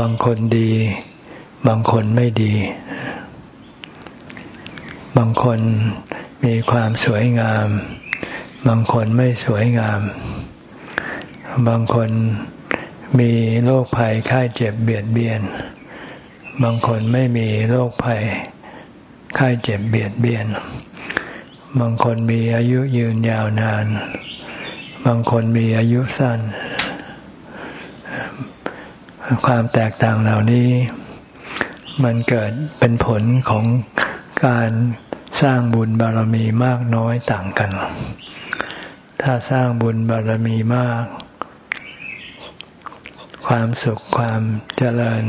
บางคนดี บางคนไม่ดี บางคนมีความสวยงาม บางคนไม่สวยงาม บางคนมีโรคภัยไข้เจ็บเบียดเบียน บางคนไม่มีโรคภัยไข้เจ็บเบียดเบียน บางคนมีอายุยืนยาวนาน บางคนมีอายุสั้น ความแตกต่างเหล่านี้ มันเกิดเป็นผลของการสร้างบุญบารมีมากน้อยต่างกัน ถ้าสร้างบุญบารมีมาก ความสุขความเจริญ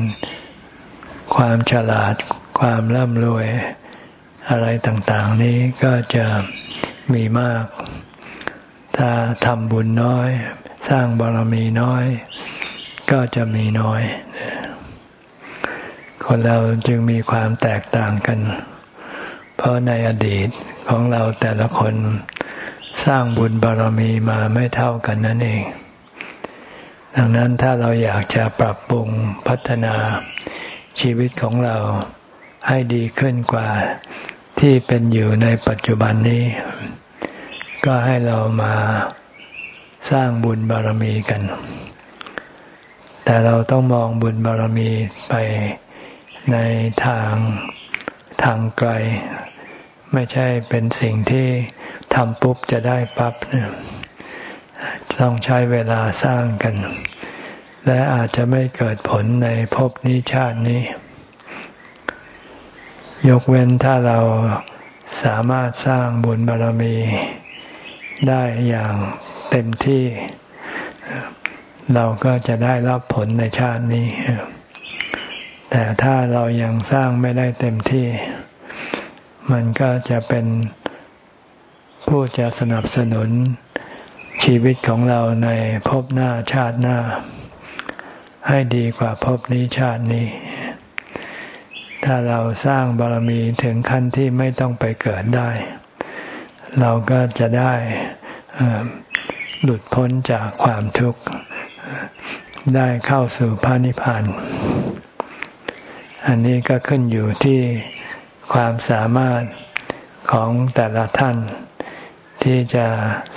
ความฉลาด ความร่ำรวยอะไรต่างๆ นี้ก็จะมีมาก ถ้าทำบุญน้อย สร้างบารมีน้อย ก็จะมีน้อย คนเราจึงมีความแตกต่างกัน เพราะในอดีตของเราแต่ละคนสร้างบุญบารมีมาไม่เท่ากันนั่นเอง ดังนั้นถ้าเราอยากจะปรับปรุงพัฒนาชีวิตของเราให้ดีขึ้นกว่าที่เป็นอยู่ในปัจจุบันนี้ ก็ให้เรามาสร้างบุญบารมีกัน แต่เราต้องมองบุญบารมีไปในทางทางไกล ไม่ใช่เป็นสิ่งที่ทำปุ๊บจะได้ปั๊บต้องใช้เวลาสร้างกัน และอาจจะไม่เกิดผลในภพนี้ชาตินี้ ยกเว้นถ้าเราสามารถสร้างบุญบารมีได้อย่างเต็มที่ เราก็จะได้รับผลในชาตินี้ แต่ถ้าเรายังสร้างไม่ได้เต็มที่ มันก็จะเป็นผู้จะสนับสนุนชีวิตของเราในภพหน้าชาติหน้า ให้ดีกว่าภพนี้ชาตินี้ ถ้าเราสร้างบารมีถึงขั้นที่ไม่ต้องไปเกิดได้ เราก็จะได้หลุดพ้นจากความทุกข์ ได้เข้าสู่พระนิพพาน อันนี้ก็ขึ้นอยู่ที่ความสามารถของแต่ละท่าน ที่จะ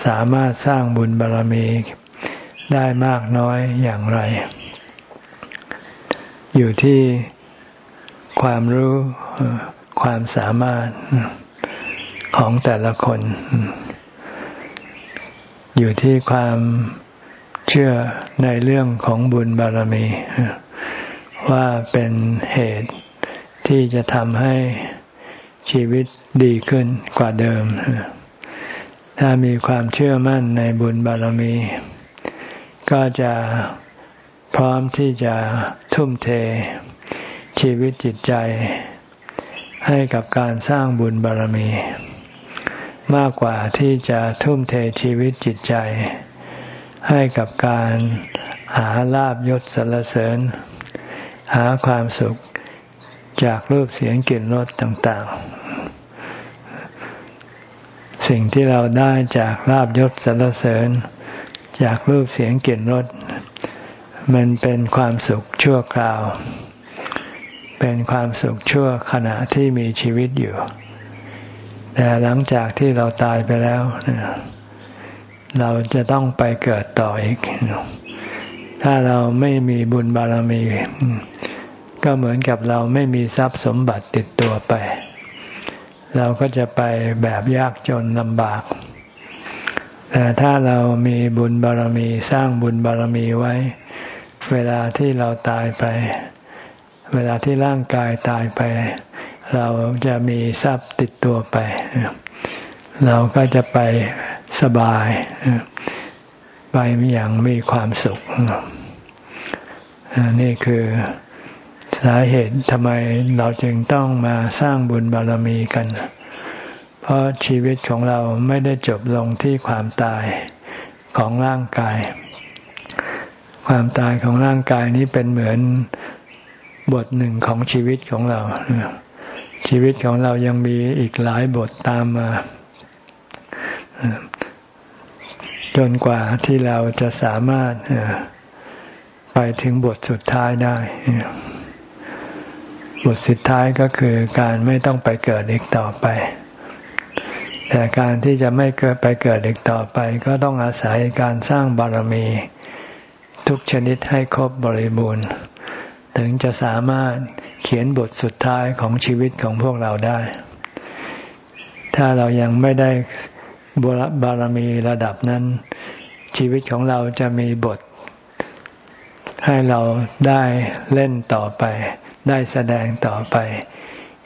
สามารถสร้างบุญบารรมีได้มากน้อยอย่างไร อยู่ที่ความรู้ความสามารถของแต่ละคน อยู่ที่ความ เชื่อในเรื่องของบุญบารรมี ว่าเป็นเหตุที่จะทำให้ชีวิตดีขึ้นกว่าเดิม ถ้ามีความเชื่อมั่นในบุญบารมี ก็จะพร้อมที่จะทุ่มเท ชีวิตจิตใจ ให้กับการสร้างบุญบารมี มากกว่าที่จะทุ่มเทชีวิตจิตใจ ให้กับการหาลาบยศสรรเสริญ หาความสุขจากรูปเสียงกลิ่นรสต่าง ๆ สิ่งที่เราได้จากลาบยศสรรเสริญ จากรูปเสียงกลิ่นรสมันเป็นความสุขชั่วคราว เป็นความสุขชั่วขณะที่มีชีวิตอยู่ แต่หลังจากที่เราตายไปแล้วเเราจะต้องไปเกิดต่ออีก ถ้าเราไม่มีบุญบารมี ก็เหมือนกับเราไม่มีทรัพย์สมบัติติดตัวไป เราก็จะไปแบบยากจนลำบาก แต่ถ้าเรามีบุญบารมีสร้างบุญบารมีไว้ เวลาที่เราตายไป เวลาที่ร่างกายตายไป เราจะมีทรัพย์ติดตัวไป เราก็จะไป สบาย ไปอย่างมีความสุข นี่คือสาเหตุทำไมเราจึงต้องมาสร้างบุญบารมีกัน เพราะชีวิตของเราไม่ได้จบลงที่ความตายของร่างกาย ความตายของร่างกายนี้เป็นเหมือนบทหนึ่งของชีวิตของเรา ชีวิตของเรายังมีอีกหลายบทตามมา จนกว่าที่เราจะสามารถไปถึงบทสุดท้ายได้ บทสุดท้ายก็คือการไม่ต้องไปเกิดอีกต่อไป แต่การที่จะไม่เกิดไปเกิดอีกต่อไป ก็ต้องอาศัยการสร้างบารมี ทุกชนิดให้ครบบริบูรณ์ ถึงจะสามารถเขียนบทสุดท้ายของชีวิตของพวกเราได้ ถ้าเรายังไม่ได้ บารมีระดับนั้น ชีวิตของเราจะมีบท ให้เราได้เล่นต่อไป ได้แสดงต่อไป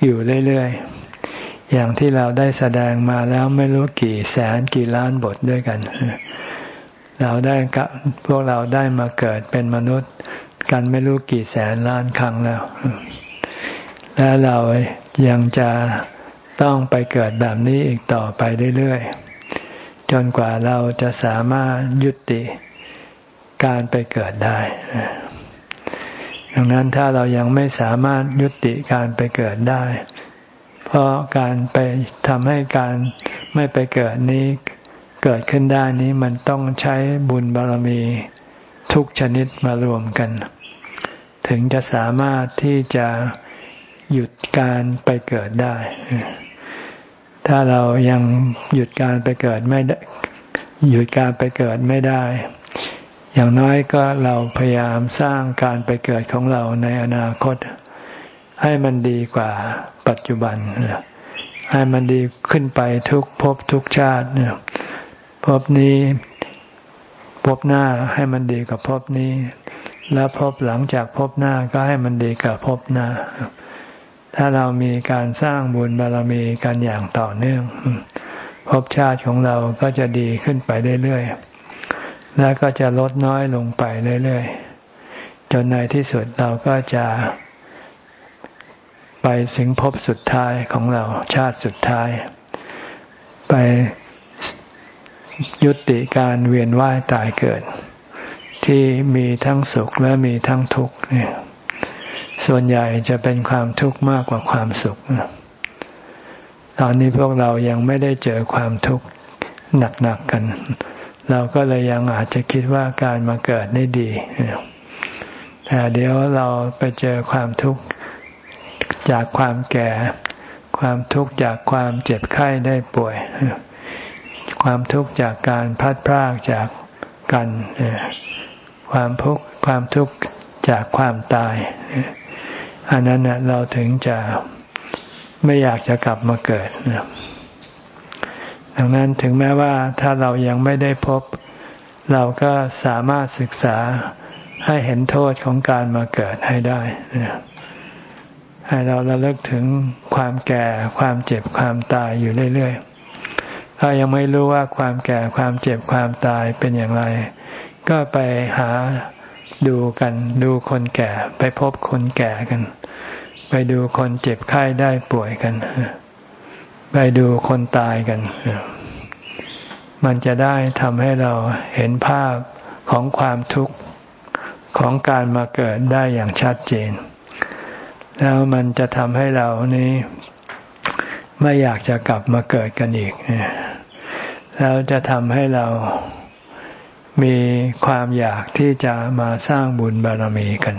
อยู่เรื่อยๆ อย่างที่เราได้แสดงมาแล้วไม่รู้กี่แสนกี่ล้านบทด้วยกัน เราได้กพวกเราได้มาเกิดเป็นมนุษย์ กันไม่รู้กี่แสนล้านครั้งแล้ว และเรายังจะต้องไปเกิดแบบนี้อีกต่อไปเรื่อยๆ จนกว่าเราจะสามารถยุติการไปเกิดได้ ดังนั้นถ้าเรายังไม่สามารถยุติการไปเกิดได้ เพราะการไปทำให้การไม่ไปเกิดนี้เกิดขึ้นได้นี้มันต้องใช้บุญบารมีทุกชนิดมารวมกัน ถึงจะสามารถที่จะหยุดการไปเกิดได้ ถ้าเรายังหยุดการไปเกิดไม่ได้หยุดการไปเกิดไม่ได้ อย่างน้อยก็เราพยายามสร้างการไปเกิดของเราในอนาคต ให้มันดีกว่าปัจจุบัน ให้มันดีขึ้นไปทุกภพทุกชาติภพนี้ภพหน้าให้มันดีกับภพนี้ แล้วภพหลังจากภพหน้าก็ให้มันดีกับภพหน้า ถ้าเรามีการสร้างบุญบารมีกันอย่างต่อเนื่องภพชาติของเราก็จะดีขึ้นไปเรื่อยๆ แล้วก็จะลดน้อยลงไปเรื่อยๆ จนในที่สุดเราก็จะไปถึงภพสุดท้ายของเราชาติสุดท้าย ไปยุติการเวียนว่ายตายเกิด ที่มีทั้งสุขและมีทั้งทุกข์เนี่ย ส่วนใหญ่จะเป็นความทุกข์มากกว่าความสุข ตอนนี้พวกเรายังไม่ได้เจอความทุกข์หนักๆกัน เราก็เลยยังอาจจะคิดว่าการมาเกิดได้ดี แต่เดี๋ยวเราไปเจอความทุกข์จากความแก่ ความทุกข์จากความเจ็บไข้ได้ป่วย ความทุกข์จากการพัดพรากจากกัน ความทุกข์ความทุกข์จากความตาย อันนั้นเราถึงจะไม่อยากจะกลับมาเกิดดังนั้นถึงแม้ว่าถ้าเรายังไม่ได้พบ เราก็สามารถศึกษาให้เห็นโทษของการมาเกิดให้ได้ ให้เราระลึกถึงความแก่ความเจ็บความตายอยู่เรื่อยๆ ถ้ายังไม่รู้ว่าความแก่ความเจ็บความตายเป็นอย่างไร ก็ไปหา ดูกัน ดูคนแก่ ไปพบคนแก่กัน ไปดูคนเจ็บไข้ได้ป่วยกัน ไปดูคนตายกัน มันจะได้ทำให้เราเห็นภาพของความทุกข์ของการมาเกิดได้อย่างชัดเจน แล้วมันจะทำให้เรานี้ไม่อยากจะกลับมาเกิดกันอีกแล้วจะทำให้เรา มีความอยากที่จะมาสร้างบุญบารมีกัน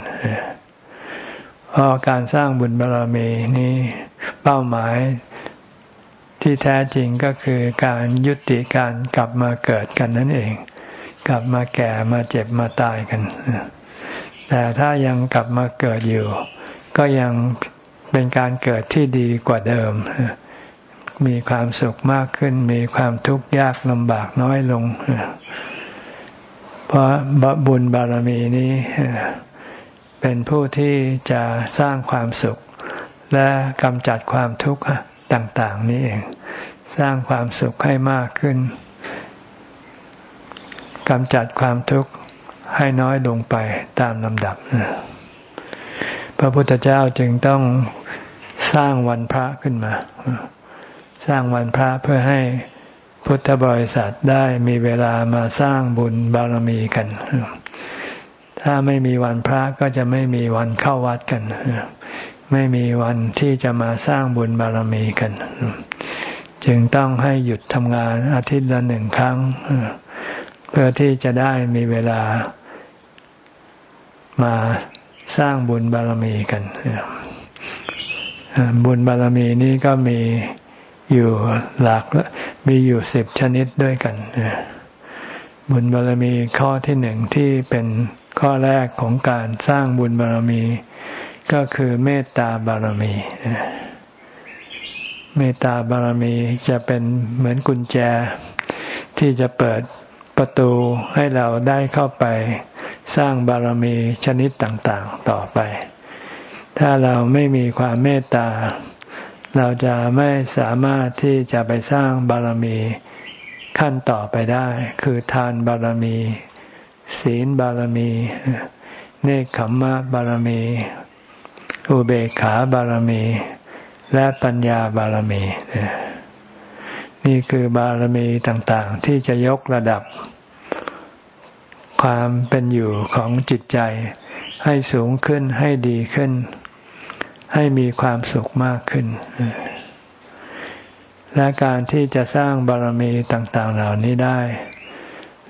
เพราะการสร้างบุญบารมีนี้เป้าหมายที่แท้จริงก็คือการยุติการกลับมาเกิดกันนั่นเอง กลับมาแก่มาเจ็บมาตายกัน แต่ถ้ายังกลับมาเกิดอยู่ ก็ยังเป็นการเกิดที่ดีกว่าเดิม มีความสุขมากขึ้น มีความทุกข์ยากลำบากน้อยลง เพราะบุญบารมีนี้เป็นผู้ที่จะสร้างความสุข และกำจัดความทุกข์ต่างๆ นี้เอง สร้างความสุขให้มากขึ้นกำจัดความทุกข์ให้น้อยลงไปตามลำดับ พระพุทธเจ้าจึงต้องสร้างวันพระขึ้นมา สร้างวันพระเพื่อให้ พุทธบริษัทได้มีเวลามาสร้างบุญบารมีกัน ถ้าไม่มีวันพระก็จะไม่มีวันเข้าวัดกัน ไม่มีวันที่จะมาสร้างบุญบารมีกัน จึงต้องให้หยุดทำงานอาทิตย์ละหนึ่งครั้ง เพื่อที่จะได้มีเวลามาสร้างบุญบารมีกัน บุญบารมีนี้ก็มี อยู่หลากมีอยู่สิบชนิดด้วยกันบุญบารมีข้อที่หนึ่งที่เป็นข้อแรกของการสร้างบุญบารมี ก็คือเมตตาบารมีเมตตาบารมีจะเป็นเหมือนกุญแจ ที่จะเปิดประตูให้เราได้เข้าไปสร้างบารมีชนิดต่าง ๆ ต่อไป ถ้าเราไม่มีความเมตตา เราจะไม่สามารถที่จะไปสร้างบารมีขั้นต่อไปได้ คือทานบารมี ศีลบารมี เนคขมมะบารมี อุเบกขาบารมี และปัญญาบารมี นี่คือบารมีต่างๆ ที่จะยกระดับ ความเป็นอยู่ของจิตใจ ให้สูงขึ้นให้ดีขึ้น ให้มีความสุขมากขึ้น และการที่จะสร้างบารมีต่าง ๆ เหล่านี้ได้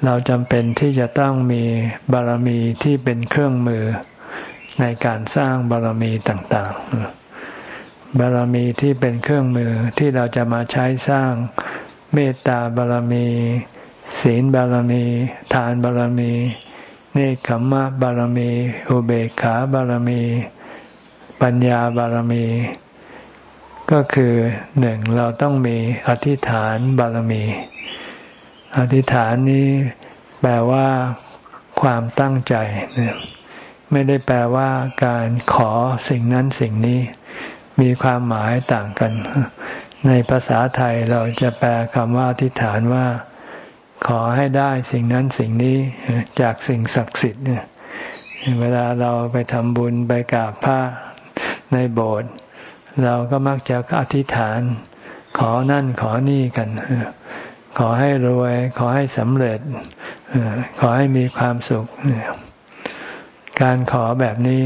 เราจำเป็นที่จะต้องมีบารมีที่เป็นเครื่องมือในการสร้างบารมีต่าง ๆ บารมีที่เป็นเครื่องมือที่เราจะมาใช้สร้างเมตตาบารมี ศีลบารมี ทานบารมี เนคขมมะบารมี อุเบกขาบารมี ปัญญาบารมี ก็คือหนึ่งเราต้องมีอธิษฐานบารมี อธิษฐานนี้แปลว่าความตั้งใจไม่ได้แปลว่าการขอสิ่งนั้นสิ่งนี้ มีความหมายต่างกัน ในภาษาไทยเราจะแปลคำว่าอธิษฐานว่า ขอให้ได้สิ่งนั้นสิ่งนี้จากสิ่งศักดิ์สิทธิ์เนี่ยเวลาเราไปทำบุญไปกราบพระ ในโบสถ์เราก็มักจะอธิษฐาน ขอนั่นขอนี่กัน ขอให้รวย ขอให้สำเร็จ ขอให้มีความสุข การขอแบบนี้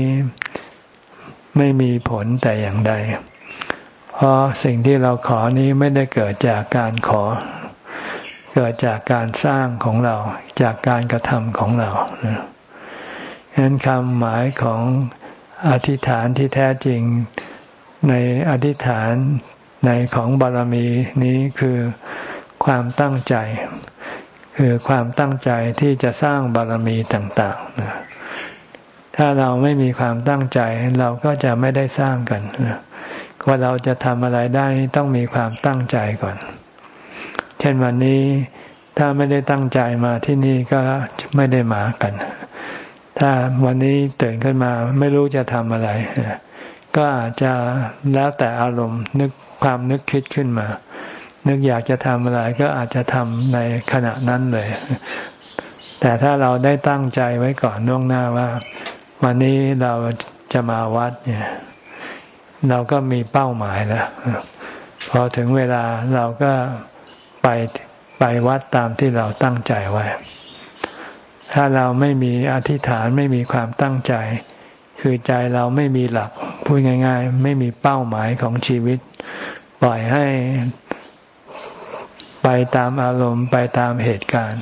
ไม่มีผลแต่อย่างใด เพราะสิ่งที่เราขอนี้ไม่ได้เกิดจากการขอ เกิดจากการสร้างของเรา จากการกระทำของเราฉะนั้นคำหมายของ อธิษฐานที่แท้จริงในอธิษฐานในของบารมีนี้คือความตั้งใจ คือความตั้งใจที่จะสร้างบารมีต่างๆ ถ้าเราไม่มีความตั้งใจเราก็จะไม่ได้สร้างกันว่าเราจะทำอะไรได้ต้องมีความตั้งใจก่อน เช่นวันนี้ถ้าไม่ได้ตั้งใจมาที่นี่ก็ไม่ได้มากัน ถ้าวันนี้ตื่นขึ้นมาไม่รู้จะทำอะไร ก็อาจจะแล้วแต่อารมณ์นึกความนึกคิดขึ้นมา นึกอยากจะทำอะไรก็อาจจะทำในขณะนั้นเลย แต่ถ้าเราได้ตั้งใจไว้ก่อนล่วงหน้าว่า วันนี้เราจะมาวัดเนี่ย เราก็มีเป้าหมายแล้วพอถึงเวลาเราก็ไปไปวัดตามที่เราตั้งใจไว้ ถ้าเราไม่มีอธิษฐานไม่มีความตั้งใจ คือใจเราไม่มีหลักพูดง่าย ๆ ไม่มีเป้าหมายของชีวิต ปล่อยให้ไปตามอารมณ์ไปตามเหตุการณ์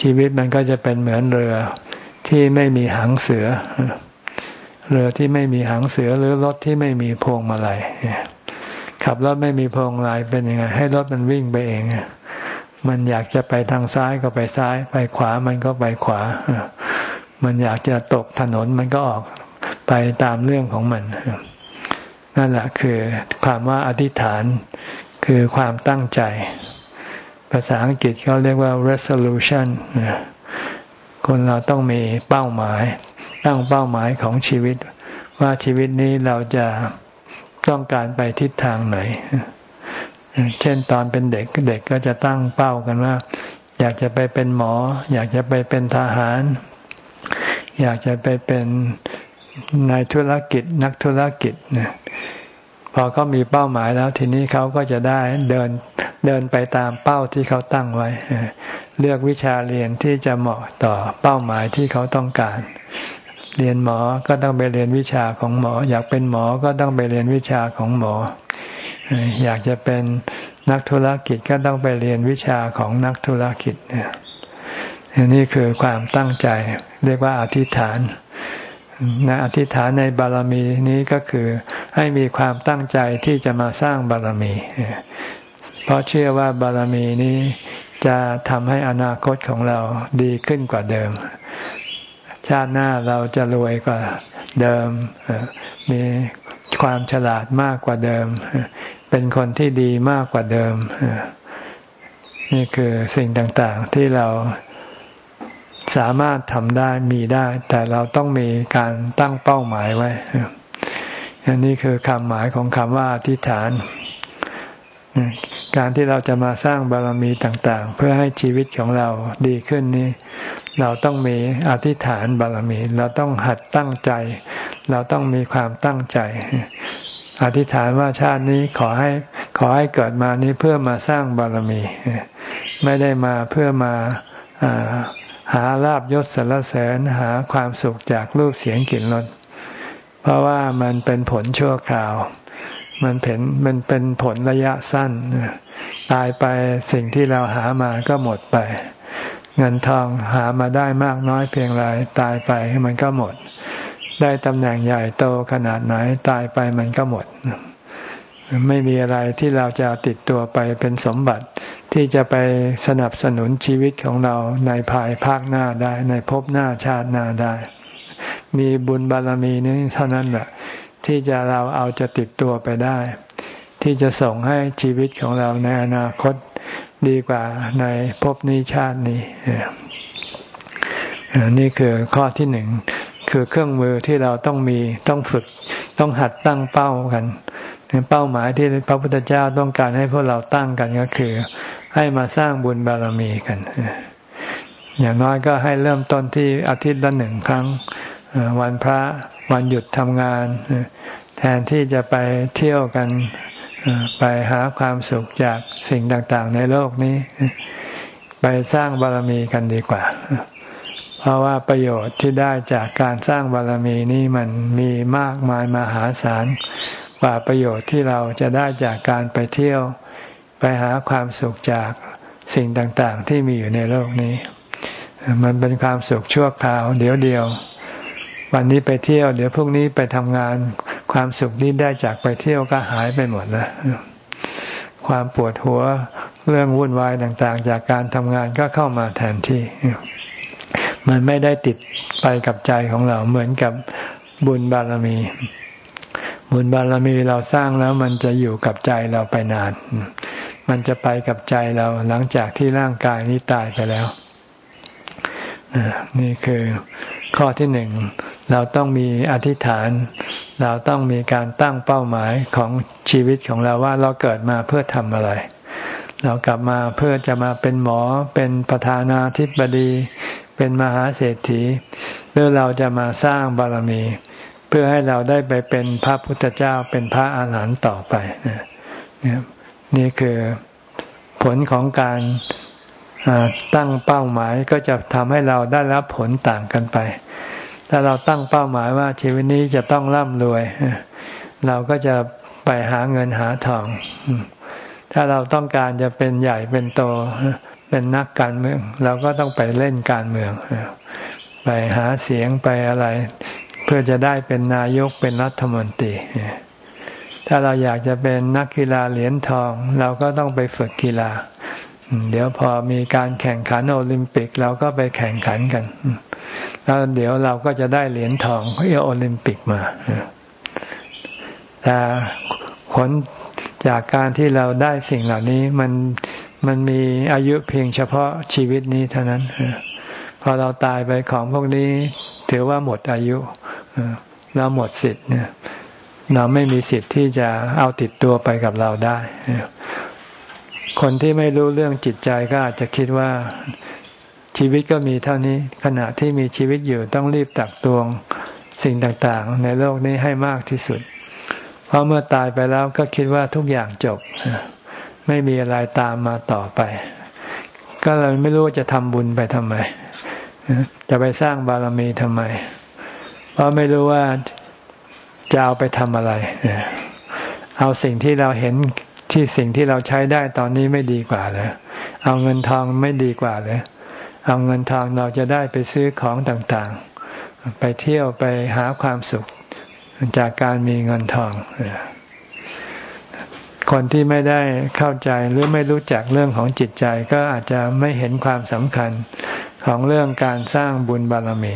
ชีวิตมันก็จะเป็นเหมือนเรือที่ไม่มีหางเสือ เรือที่ไม่มีหางเสือหรือรถที่ไม่มีพวงมาลัยขับรถไม่มีพวงมาลัยเป็นยังไงให้รถมันวิ่งไปเอง มันอยากจะไปทางซ้ายก็ไปซ้าย ไปขวามันก็ไปขวา มันอยากจะตกถนนมันก็ออกไปตามเรื่องของมัน นั่นแหละคือความว่าอธิษฐานคือความตั้งใจ ภาษาอังกฤษเขาเรียกว่า resolution คนเราต้องมีเป้าหมาย ตั้งเป้าหมายของชีวิต ว่าชีวิตนี้เราจะต้องการไปทิศทางไหน เช่นตอนเป็นเด็กเด็กก็จะตั้งเป้ากันว่า อยากจะไปเป็นหมอ อยากจะไปเป็นทหาร อยากจะไปเป็นนายธุรกิจนักธุรกิจเนี่ยพอเขามีเป้าหมายแล้วทีนี้เขาก็จะได้เดินเดินไปตามเป้าที่เขาตั้งไว้ เลือกวิชาเรียนที่จะเหมาะต่อเป้าหมายที่เขาต้องการ เรียนหมอก็ต้องไปเรียนวิชาของหมอ อยากเป็นหมอก็ต้องไปเรียนวิชาของหมอ อยากจะเป็นนักธุรกิจก็ต้องไปเรียนวิชาของนักธุรกิจนี่คือความตั้งใจ เรียกว่าอธิษฐานนะอธิษฐานในบารมีนี้ก็คือให้มีความตั้งใจที่จะมาสร้างบารมี เพราะเชื่อว่าบารมีนี้จะทำให้อนาคตของเราดีขึ้นกว่าเดิม ชาติหน้าเราจะรวยกว่าเดิม มี ความฉลาดมากกว่าเดิม เป็นคนที่ดีมากกว่าเดิม นี่คือสิ่งต่างๆที่เราสามารถทำได้มีได้ แต่เราต้องมีการตั้งเป้าหมายไว้อันนี้คือคำหมายของคำว่าอธิษฐาน การที่เราจะมาสร้างบารมีต่าง ๆ เพื่อให้ชีวิตของเราดีขึ้นนี้ เราต้องมีอธิษฐานบารมี เราต้องหัดตั้งใจ เราต้องมีความตั้งใจ อธิษฐานว่าชาตินี้ขอให้ขอให้เกิดมานี้เพื่อมาสร้างบารมี ไม่ได้มาเพื่อมาหาลาบยศสรรเสริญหาความสุขจากรูปเสียงกลิ่นรสเพราะว่ามันเป็นผลชั่วคราว มันเป็นมันเป็นผลระยะสั้นตายไปสิ่งที่เราหามาก็หมดไป เงินทองหามาได้มากน้อยเพียงไรตายไปมันก็หมด ได้ตำแหน่งใหญ่โตขนาดไหนตายไปมันก็หมด ไม่มีอะไรที่เราจะติดตัวไปเป็นสมบัติที่จะไปสนับสนุนชีวิตของเราในภายภาคหน้าได้ ในภพหน้าชาติหน้าได้ มีบุญบารมีนี้เท่านั้นแหละ ที่จะเราเอาจะติดตัวไปได้ ที่จะส่งให้ชีวิตของเราในอนาคตดีกว่าในภพนี้ชาตินี้นี่คือข้อที่หนึ่งคือเครื่องมือที่เราต้องมีต้องฝึกต้องหัดตั้งเป้ากันเป้าหมายที่พระพุทธเจ้าต้องการให้พวกเราตั้งกันก็คือ ให้มาสร้างบุญบารมีกัน อย่างน้อยก็ให้เริ่มต้นที่อาทิตย์ละหนึ่งครั้ง วันพระวันหยุดทำงาน แทนที่จะไปเที่ยวกันไปหาความสุขจากสิ่งต่าง ๆ ในโลกนี้ ไปสร้างบารมีกันดีกว่า เพราะว่าประโยชน์ที่ได้จากการสร้างบารมีนี้มันมีมากมายมหาศาลกว่าประโยชน์ที่เราจะได้จากการไปเที่ยว ไปหาความสุขจากสิ่งต่าง ๆ ที่มีอยู่ในโลกนี้ มันเป็นความสุขชั่วคราว เดี๋ยวเดียว วันนี้ไปเที่ยว เดี๋ยวพรุ่งนี้ไปทำงานความสุขนี้ได้จากไปเที่ยวก็หายไปหมดแล้วความปวดหัวเรื่องวุ่นวายต่างๆ จากการทำงานก็เข้ามาแทนที่ มันไม่ได้ติดไปกับใจของเราเหมือนกับบุญบารมี บุญบารมีเราสร้างแล้วมันจะอยู่กับใจเราไปนาน มันจะไปกับใจเราหลังจากที่ร่างกายนี้ตายไปแล้วนี่คือข้อที่หนึ่ง เราต้องมีอธิษฐาน เราต้องมีการตั้งเป้าหมายของชีวิตของเราว่าเราเกิดมาเพื่อทำอะไร เรากลับมาเพื่อจะมาเป็นหมอ เป็นประธานาธิบดี เป็นมหาเศรษฐี หรือเราจะมาสร้างบารมี เพื่อให้เราได้ไปเป็นพระพุทธเจ้าเป็นพระอาหารหันต์ต่อไปนี่นี่คือผลของการตั้งเป้าหมายก็จะทำให้เราได้รับผลต่างกันไป ถ้าเราตั้งเป้าหมายว่าชีวิตนี้จะต้องร่ำรวย เราก็จะไปหาเงินหาทอง ถ้าเราต้องการจะเป็นใหญ่เป็นโต เป็นนักการเมือง เราก็ต้องไปเล่นการเมือง ไปหาเสียงไปอะไร เพื่อจะได้เป็นนายกเป็นรัฐมนตรีถ้าเราอยากจะเป็นนักกีฬาเหรียญทอง เราก็ต้องไปฝึกกีฬา เดี๋ยวพอมีการแข่งขันโอลิมปิก เราก็ไปแข่งขันกัน แล้วเดี๋ยวเราก็จะได้เหรียญทองเอโอลิมปิกมาแต่ผลจากการที่เราได้สิ่งเหล่านี้มันมันมีอายุเพียงเฉพาะชีวิตนี้เท่านั้นพอเราตายไปของพวกนี้ถือว่าหมดอายุเราหมดสิทธิ์เนี่ยเราไม่มีสิทธิ์ที่จะเอาติดตัวไปกับเราได้คนที่ไม่รู้เรื่องจิตใจก็อาจจะคิดว่า ชีวิตก็มีเท่านี้ ขณะที่มีชีวิตอยู่ต้องรีบตักตวงสิ่งต่างๆ ในโลกนี้ให้มากที่สุด เพราะเมื่อตายไปแล้วก็คิดว่าทุกอย่างจบ ไม่มีอะไรตามมาต่อไป ก็เลยไม่รู้จะทำบุญไปทำไม จะไปสร้างบารมีทำไม เพราะไม่รู้ว่าจะเอาไปทำอะไร เอาสิ่งที่เราเห็นที่สิ่งที่เราใช้ได้ตอนนี้ไม่ดีกว่าเลย เอาเงินทองไม่ดีกว่าเลย เอาเงินทองเราจะได้ไปซื้อของต่างๆ ไปเที่ยวไปหาความสุขจากการมีเงินทอง คนที่ไม่ได้เข้าใจหรือไม่รู้จักเรื่องของจิตใจก็อาจจะไม่เห็นความสำคัญของเรื่องการสร้างบุญบารมี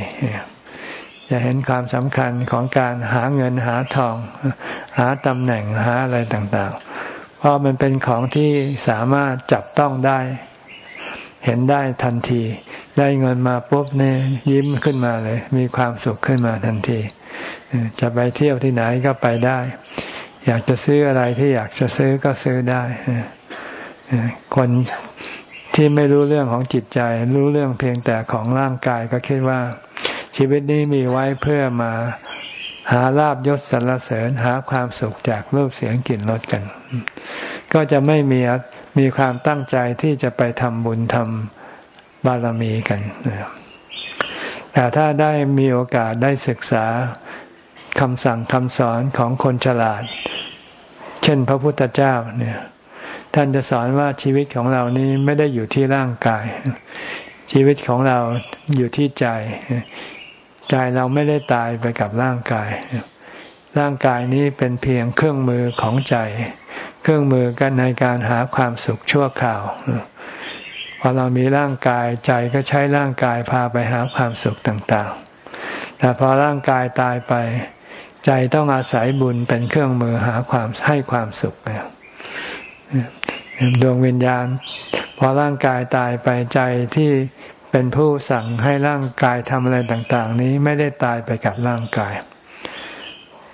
จะเห็นความสำคัญของการหาเงินหาทอง หาตำแหน่งหาอะไรต่างๆ เพราะมันเป็นของที่สามารถจับต้องได้ เห็นได้ทันที ได้เงินมาปุ๊บเนี่ยยิ้มขึ้นมาเลย มีความสุขขึ้นมาทันที จะไปเที่ยวที่ไหนก็ไปได้ อยากจะซื้ออะไรที่อยากจะซื้อก็ซื้อได้ คนที่ไม่รู้เรื่องของจิตใจ รู้เรื่องเพียงแต่ของร่างกายก็คิดว่า ชีวิตนี้มีไว้เพื่อมา หาลาบยศสรรเสริญหาความสุขจากรูปเสียงกลิ่นรสกัน ก็จะไม่มีมีความตั้งใจที่จะไปทำบุญทำบารมีกันแต่ถ้าได้มีโอกาสได้ศึกษาคำสั่งคำสอนของคนฉลาด เช่นพระพุทธเจ้าเนี่ยท่านจะสอนว่าชีวิตของเรานี้ไม่ได้อยู่ที่ร่างกาย ชีวิตของเราอยู่ที่ใจ ใจเราไม่ได้ตายไปกับร่างกาย ร่างกายนี้เป็นเพียงเครื่องมือของใจ เครื่องมือกันในการหาความสุขชั่วคราวพอเรามีร่างกายใจก็ใช้ร่างกายพาไปหาความสุขต่างๆ แต่พอร่างกายตายไป ใจต้องอาศัยบุญเป็นเครื่องมือหาความให้ความสุขนะดวงวิญญาณ พอร่างกายตายไปใจที่ เป็นผู้สั่งให้ร่างกายทำอะไรต่าง ๆ นี้ไม่ได้ตายไปกับร่างกาย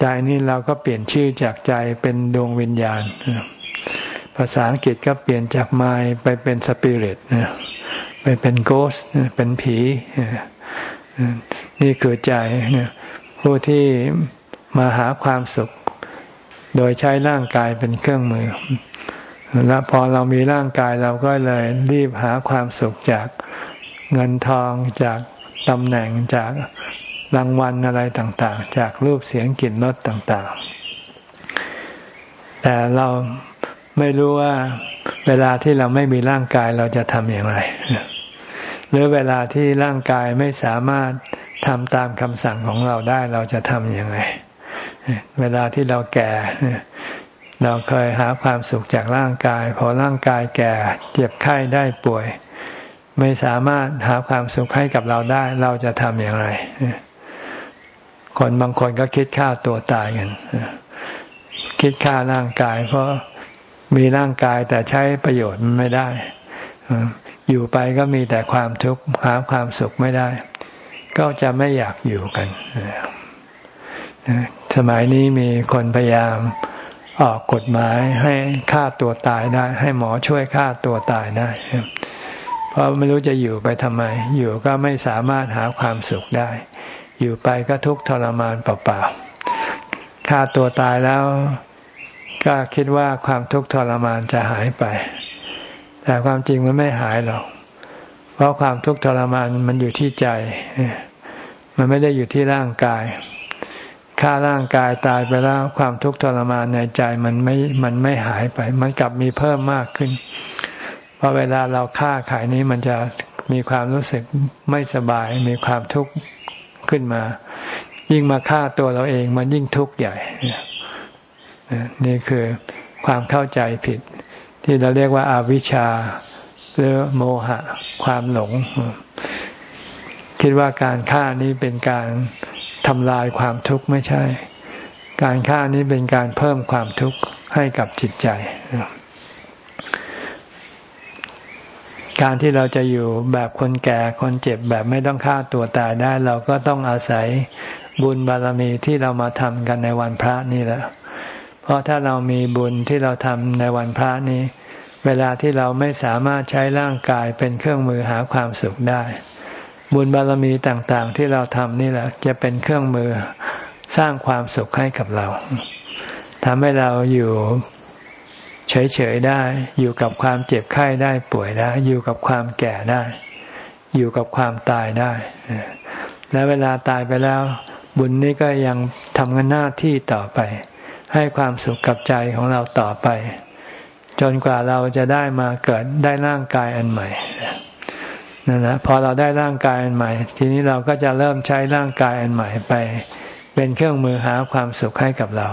ใจนี้เราก็เปลี่ยนชื่อจากใจเป็นดวงวิญญาณ ภาษาอังกฤษก็เปลี่ยนจากไมไปเป็นสปิริตไปเป็นโกสเป็นผี นี่คือใจผู้ที่มาหาความสุข โดยใช้ร่างกายเป็นเครื่องมือ แล้วพอเรามีร่างกายเราก็เลยรีบหาความสุขจาก เงินทองจากตำแหน่งจากรางวัลอะไรต่างๆ จากรูปเสียงกลิ่นรสต่างๆ แต่เราไม่รู้ว่าเวลาที่เราไม่มีร่างกายเราจะทำอย่างไร หรือเวลาที่ร่างกายไม่สามารถทำตามคำสั่งของเราได้เราจะทำอย่างไร เวลาที่เราแก่ เราเคยหาความสุขจากร่างกาย พอร่างกายแก่ เจ็บไข้ได้ป่วย ไม่สามารถหาความสุขให้กับเราได้ เราจะทำอย่างไร คนบางคนก็คิดฆ่าตัวตายกันคิดฆ่าร่างกาย เพราะมีร่างกายแต่ใช้ประโยชน์มันไม่ได้ อยู่ไปก็มีแต่ความทุกข์หาความสุขไม่ได้ ก็จะไม่อยากอยู่กัน สมัยนี้มีคนพยายามออกกฎหมายให้ฆ่าตัวตายได้ ให้หมอช่วยฆ่าตัวตายได้ เพราะไม่รู้จะอยู่ไปทำไม อยู่ก็ไม่สามารถหาความสุขได้ อยู่ไปก็ทุกข์ทรมานเปล่าๆฆ่าตัวตายแล้ว ก็คิดว่าความทุกข์ทรมานจะหายไป แต่ความจริงมันไม่หายหรอก เพราะความทุกข์ทรมานมันอยู่ที่ใจ มันไม่ได้อยู่ที่ร่างกายฆ่าร่างกายตายไปแล้วความทุกข์ทรมานในใจมันไม่ มันไม่หายไป มันกลับมีเพิ่มมากขึ้น พราะเวลาเราฆ่าขายนี้มันจะมีความรู้สึกไม่สบาย มีความทุกข์ขึ้นมา ยิ่งมาฆ่าตัวเราเอง มันยิ่งทุกข์ใหญ่นี่คือความเข้าใจผิด ที่เราเรียกว่าอาวิชชาหรือโมหะ ความหลง คิดว่าการฆ่านี้เป็นการทำลายความทุกข์ไม่ใช่ การฆ่านี้เป็นการเพิ่มความทุกข์ให้กับจิตใจ การที่เราจะอยู่แบบคนแก่คนเจ็บแบบไม่ต้องฆ่าตัวตายได้ เราก็ต้องอาศัยบุญบารมีที่เรามาทำกันในวันพระนี่แหละ เพราะถ้าเรามีบุญที่เราทำในวันพระนี้ เวลาที่เราไม่สามารถใช้ร่างกายเป็นเครื่องมือหาความสุขได้ บุญบารมีต่างๆ ที่เราทำนี่แหละ จะเป็นเครื่องมือสร้างความสุขให้กับเราทำให้เราอยู่ เฉยๆได้ อยู่กับความเจ็บไข้ได้ป่วยได้ อยู่กับความแก่ได้ อยู่กับความตายได้ และเวลาตายไปแล้ว บุญนี้ก็ยังทำงานหน้าที่ต่อไป ให้ความสุขกับใจของเราต่อไป จนกว่าเราจะได้มาเกิดได้ร่างกายอันใหม่นั่นแหละพอเราได้ร่างกายอันใหม่ ทีนี้เราก็จะเริ่มใช้ร่างกายอันใหม่ไป เป็นเครื่องมือหาความสุขให้กับเรา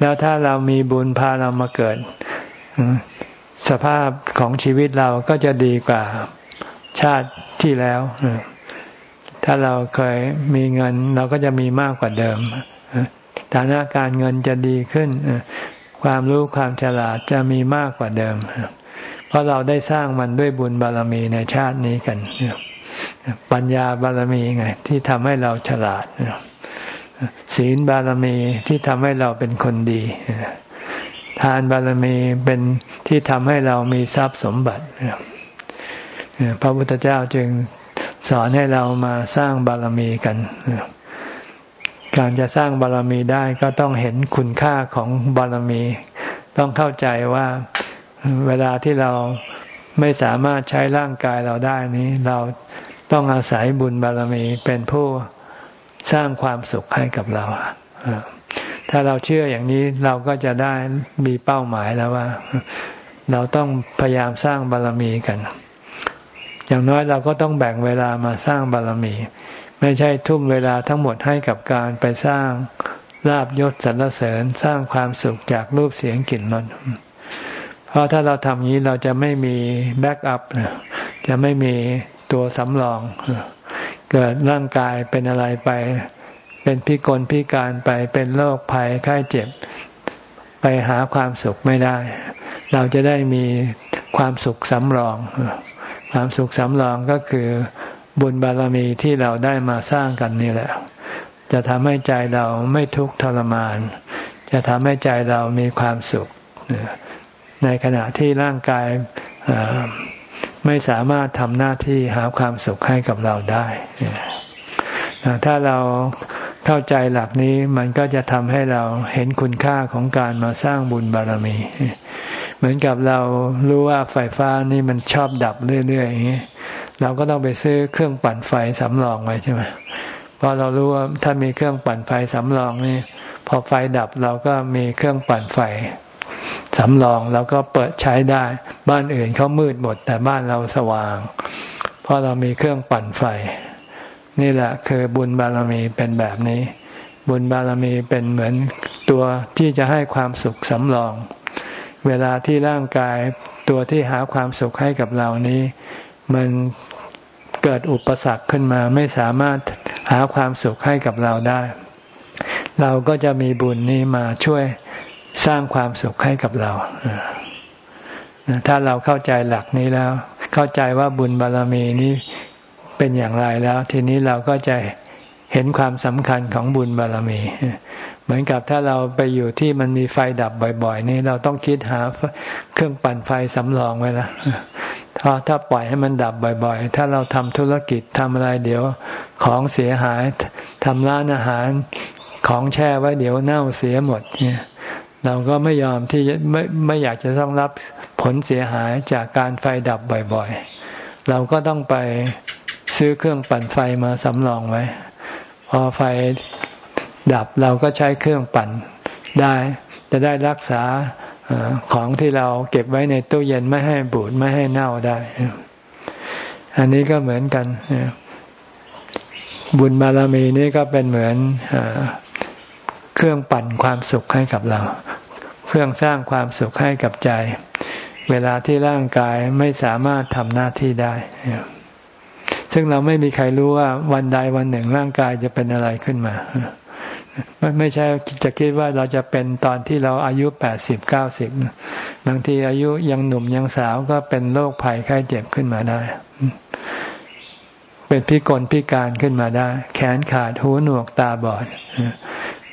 แล้วถ้าเรามีบุญพาเรามาเกิด สภาพของชีวิตเราก็จะดีกว่าชาติที่แล้ว ถ้าเราเคยมีเงิน เราก็จะมีมากกว่าเดิมฐานะการเงินจะดีขึ้น ความรู้ความฉลาดจะมีมากกว่าเดิม เพราะเราได้สร้างมันด้วยบุญบารมีในชาตินี้กัน ปัญญาบารมีไง ที่ทำให้เราฉลาด ศีลบารมีที่ทำให้เราเป็นคนดี ทานบารมีเป็นที่ทำให้เรามีทรัพย์สมบัติพระพุทธเจ้าจึงสอนให้เรามาสร้างบารมีกัน การจะสร้างบารมีได้ก็ต้องเห็นคุณค่าของบารมี ต้องเข้าใจว่าเวลาที่เราไม่สามารถใช้ร่างกายเราได้นี้ เราต้องอาศัยบุญบารมีเป็นผู้ สร้างความสุขให้กับเราถ้าเราเชื่ออย่างนี้เราก็จะได้มีเป้าหมายแล้วว่า เราต้องพยายามสร้างบารมีกัน อย่างน้อยเราก็ต้องแบ่งเวลามาสร้างบารมี ไม่ใช่ทุ่มเวลาทั้งหมดให้กับการไปสร้างลาภยศสรรเสริญสร้างความสุขจากรูปเสียงกลิ่นรสเพราะถ้าเราทำนี้เราจะไม่มี backup จะไม่มีตัวสำรอง เกิดร่างกายเป็นอะไรไป เป็นพิกลพิการไปเป็นโรคภัยไข้เจ็บ ไปหาความสุขไม่ได้ เราจะได้มีความสุขสำรอง ความสุขสำรองก็คือบุญบารมีที่เราได้มาสร้างกันนี่แหละ จะทำให้ใจเราไม่ทุกข์ทรมาน จะทำให้ใจเรามีความสุข ในขณะที่ร่างกาย ไม่สามารถทำหน้าที่หาความสุขให้กับเราได้ถ้าเราเข้าใจหลักนี้มันก็จะทำให้เราเห็นคุณค่าของการมาสร้างบุญบารมี เหมือนกับเรารู้ว่าไฟฟ้านี่มันชอบดับเรื่อยๆอย่างนี้เราก็ต้องไปซื้อเครื่องปั่นไฟสำรองไว้ใช่ไหมเพราะเรารู้ว่าถ้ามีเครื่องปั่นไฟสำรองนี่พอไฟดับเราก็มีเครื่องปั่นไฟ สำรองแล้วก็เปิดใช้ได้ บ้านอื่นเขามืดหมด แต่บ้านเราสว่าง เพราะเรามีเครื่องปั่นไฟ นี่แหละคือบุญบารมีเป็นแบบนี้ บุญบารมีเป็นเหมือนตัวที่จะให้ความสุขสำรอง เวลาที่ร่างกายตัวที่หาความสุขให้กับเรานี้ มันเกิดอุปสรรคขึ้นมาไม่สามารถหาความสุขให้กับเราได้ เราก็จะมีบุญนี้มาช่วย สร้างความสุขให้กับเราถ้าเราเข้าใจหลักนี้แล้ว เข้าใจว่าบุญบารรมีนี้เป็นอย่างไรแล้ว ทีนี้เราก็จะเห็นความสำคัญของบุญบารรมี เหมือนกับถ้าเราไปอยู่ที่มันมีไฟดับบ่อย ๆ นี่เราต้องคิดหาเครื่องปั่นไฟสำรองไว้ละถ้าถ้าปล่อยให้มันดับบ่อย ๆ ถ้าเราทำธุรกิจทำอะไรเดี๋ยวของเสียหายทำร้านอาหารของแช่ไว้เดี๋ยวเน่าเสียหมดเนี่ย เราก็ไม่ยอมที่ไม่ไม่อยากจะต้องรับผลเสียหายจากการไฟดับบ่อยๆ เราก็ต้องไปซื้อเครื่องปั่นไฟมาสำรองไว้ พอไฟดับเราก็ใช้เครื่องปั่นได้ จะได้รักษาของที่เราเก็บไว้ในตู้เย็นไม่ให้บูดไม่ให้เน่าได้ อันนี้ก็เหมือนกัน บุญบารมีนี่ก็เป็นเหมือน เครื่องปั่นความสุขให้กับเรา เครื่องสร้างความสุขให้กับใจ เวลาที่ร่างกายไม่สามารถทำหน้าที่ได้ ซึ่งเราไม่มีใครรู้ว่าวันใดวันหนึ่งร่างกายจะเป็นอะไรขึ้นมาไม่ไม่ใช่จะคิดว่าเราจะเป็นตอนที่เราอายุแปดสิบเก้าสิบบางทีอายุยังหนุ่มยังสาวก็เป็นโรคภัยไข้เจ็บขึ้นมาได้ เป็นพิกลพิการขึ้นมาได้ แขนขาดหูหนวกตาบอด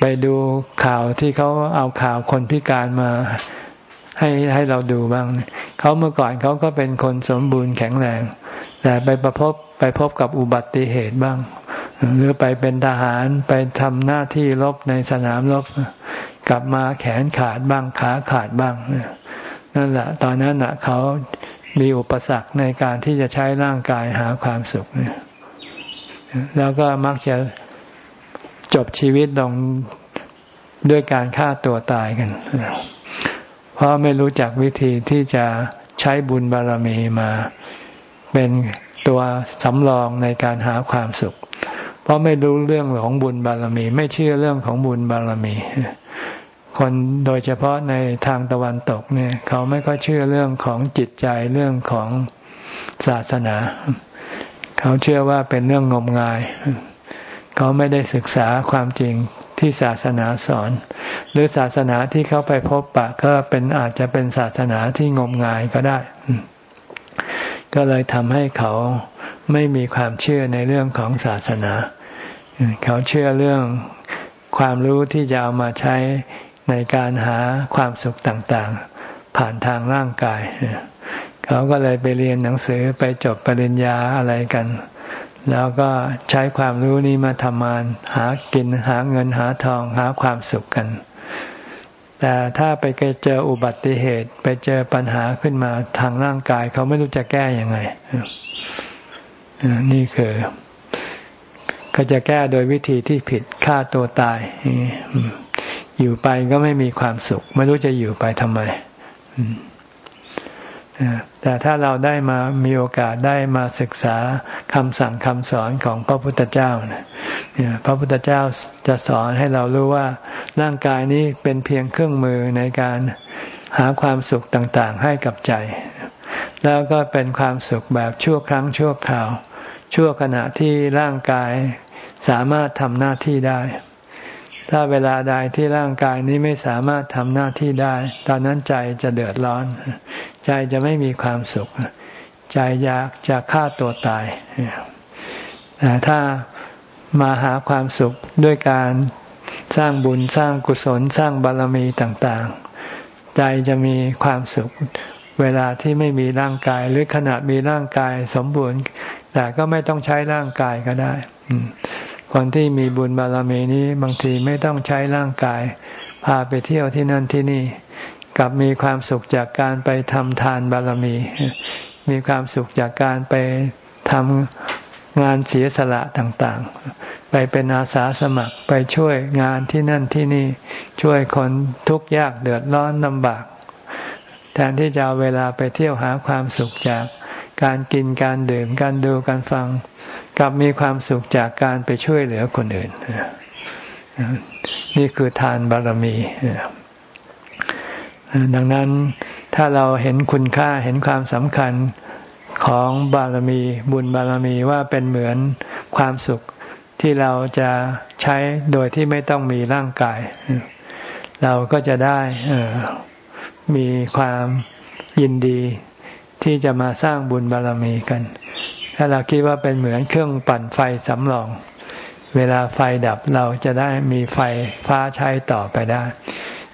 ไปดูข่าวที่เขาเอาข่าวคนพิการมาให้ให้เราดูบ้าง เขาเมื่อก่อนเขาก็เป็นคนสมบูรณ์แข็งแรง แต่ไปประพบไปพบกับอุบัติเหตุบ้าง หรือไปเป็นทหารไปทำหน้าที่รบในสนามรบ กลับมาแขนขาดบ้างขาขาดบ้าง นั่นแหละ ตอนนั้นนะเขามีอุปสรรคในการที่จะใช้ร่างกายหาความสุข แล้วก็มักจะ จบชีวิตลงด้วยการฆ่าตัวตายกัน เพราะไม่รู้จักวิธีที่จะใช้บุญบารมีมา เป็นตัวสำรองในการหาความสุข เพราะไม่รู้เรื่องของบุญบารมี ไม่เชื่อเรื่องของบุญบารมี คนโดยเฉพาะในทางตะวันตกเนี่ย เขาไม่ค่อยเชื่อเรื่องของจิตใจเรื่องของศาสนา เขาเชื่อว่าเป็นเรื่องงมงายเเขาไม่ได้ศึกษาความจริงที่ศาสนาสอน หรือศาสนาที่เขาไปพบปะก็เป็นอาจจะเป็นศาสนาที่งมงายก็ได้ ก็เลยทำให้เขาไม่มีความเชื่อในเรื่องของศาสนา เขาเชื่อเรื่องความรู้ที่จะเอามาใช้ในการหาความสุขต่างๆ ผ่านทางร่างกาย เขาก็เลยไปเรียนหนังสือไปจบปริญญาอะไรกัน แล้วก็ใช้ความรู้นี้มาทำงานหากินหาเงินหาทองหาความสุขกัน แต่ถ้าไปเจออุบัติเหตุ ไปเจอปัญหาขึ้นมาทางร่างกาย เขาไม่รู้จะแก้ยังไงนี่คือก็จะแก้โดยวิธีที่ผิดฆ่าตัวตาย อยู่ไปก็ไม่มีความสุข ไม่รู้จะอยู่ไปทำไม แต่ถ้าเราได้มามีโอกาสได้มาศึกษาคำสั่งคำสอนของพระพุทธเจ้าเนี่ยพระพุทธเจ้าจะสอนให้เรารู้ว่าร่างกายนี้เป็นเพียงเครื่องมือในการหาความสุขต่างๆ ให้กับใจ แล้วก็เป็นความสุขแบบชั่วครั้งชั่วคราว ชั่วขณะที่ร่างกายสามารถทำหน้าที่ได้ ถ้าเวลาใดที่ร่างกายนี้ไม่สามารถทำหน้าที่ได้ ตอนนั้นใจจะเดือดร้อน ใจจะไม่มีความสุข ใจอยากจะฆ่าตัวตายแต่ถ้ามาหาความสุขด้วยการสร้างบุญสร้างกุศลสร้างบารมีต่างๆ ใจจะมีความสุข เวลาที่ไม่มีร่างกายหรือขณะมีร่างกายสมบูรณ์ แต่ก็ไม่ต้องใช้ร่างกายก็ได้ คนที่มีบุญบารมีนี้บางทีไม่ต้องใช้ร่างกาย พาไปเที่ยวที่นั่นที่นี่ กลับมีความสุขจากการไปทำทานบารมี มีความสุขจากการไปทำงานเสียสละต่างๆ ไปเป็นอาสาสมัครไปช่วยงานที่นั่นที่นี่ ช่วยคนทุกข์ยากเดือดร้อนลำบาก แทนที่จะเอาเวลาไปเที่ยวหาความสุขจากการกินการดื่มการดูการฟัง กลับมีความสุขจากการไปช่วยเหลือคนอื่น นี่คือทานบารมี ดังนั้นถ้าเราเห็นคุณค่าเห็นความสำคัญของบารมีบุญบารมีว่าเป็นเหมือนความสุขที่เราจะใช้โดยที่ไม่ต้องมีร่างกาย เราก็จะได้มีความยินดีที่จะมาสร้างบุญบารมีกัน ถ้าเราคิดว่าเป็นเหมือนเครื่องปั่นไฟสำรอง เวลาไฟดับเราจะได้มีไฟฟ้าใช้ต่อไปได้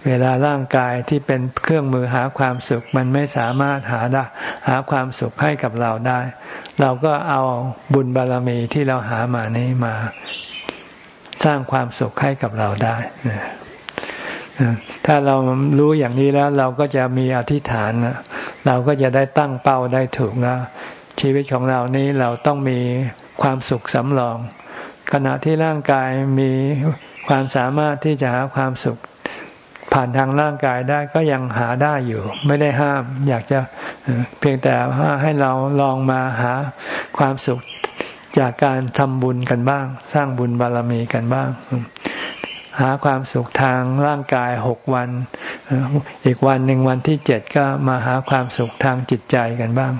เวลาร่างกายที่เป็นเครื่องมือหาความสุข มันไม่สามารถหาได้หาความสุขให้กับเราได้ เราก็เอาบุญบารมีที่เราหามานี้มาสร้างความสุขให้กับเราได้ถ้าเรารู้อย่างนี้แล้วเราก็จะมีอธิษฐานเราก็จะได้ตั้งเป้าได้ถูกแล้ว ชีวิตของเรานี้เราต้องมีความสุขสำรอง ขณะที่ร่างกายมีความสามารถที่จะหาความสุขผ่านทางร่างกายได้ก็ยังหาได้อยู่ ไม่ได้ห้าม อยากจะเพียงแต่ให้เราลองมาหาความสุขจากการทำบุญกันบ้าง สร้างบุญบารมีกันบ้าง หาความสุขทางร่างกายหกวัน อีกวันหนึ่งวันที่เจ็ดก็มาหาความสุขทางจิตใจกันบ้าง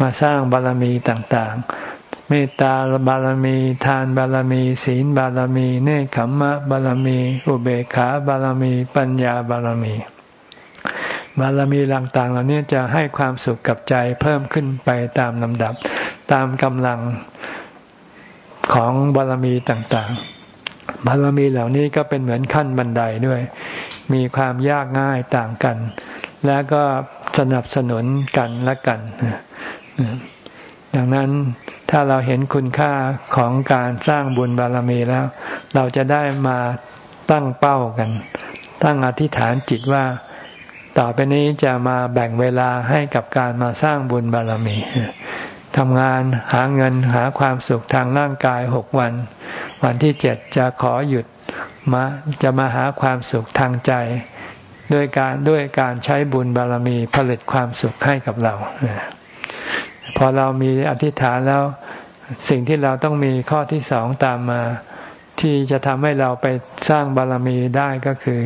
มาสร้างบารมีต่างๆ เมตตาบารมี ทานบารมี ศีลบารมี เนคขมมะบารมี อุเบกขาบารมี ปัญญาบารมี บารมีต่างๆ เหล่านี้จะให้ความสุขกับใจเพิ่มขึ้นไปตามลำดับ ตามกำลังของบารมีต่างๆ บารมีเหล่านี้ก็เป็นเหมือนขั้นบันไดด้วย มีความยากง่ายต่างกัน แล้วก็สนับสนุนกันและกัน ดังนั้นถ้าเราเห็นคุณค่าของการสร้างบุญบารมีแล้ว เราจะได้มาตั้งเป้ากัน ตั้งอธิษฐานจิตว่า ต่อไปนี้จะมาแบ่งเวลาให้กับการมาสร้างบุญบารมีทำงานหาเงินหาความสุขทางร่างกายหกวัน วันที่เจ็ดจะขอหยุดมาจะมาหาความสุขทางใจ ด้วยการด้วยการใช้บุญบารมีผลิตความสุขให้กับเรา พอเรามีอธิษฐานแล้ว สิ่งที่เราต้องมีข้อที่สองตามมา ที่จะทำให้เราไปสร้างบารมีได้ก็คือ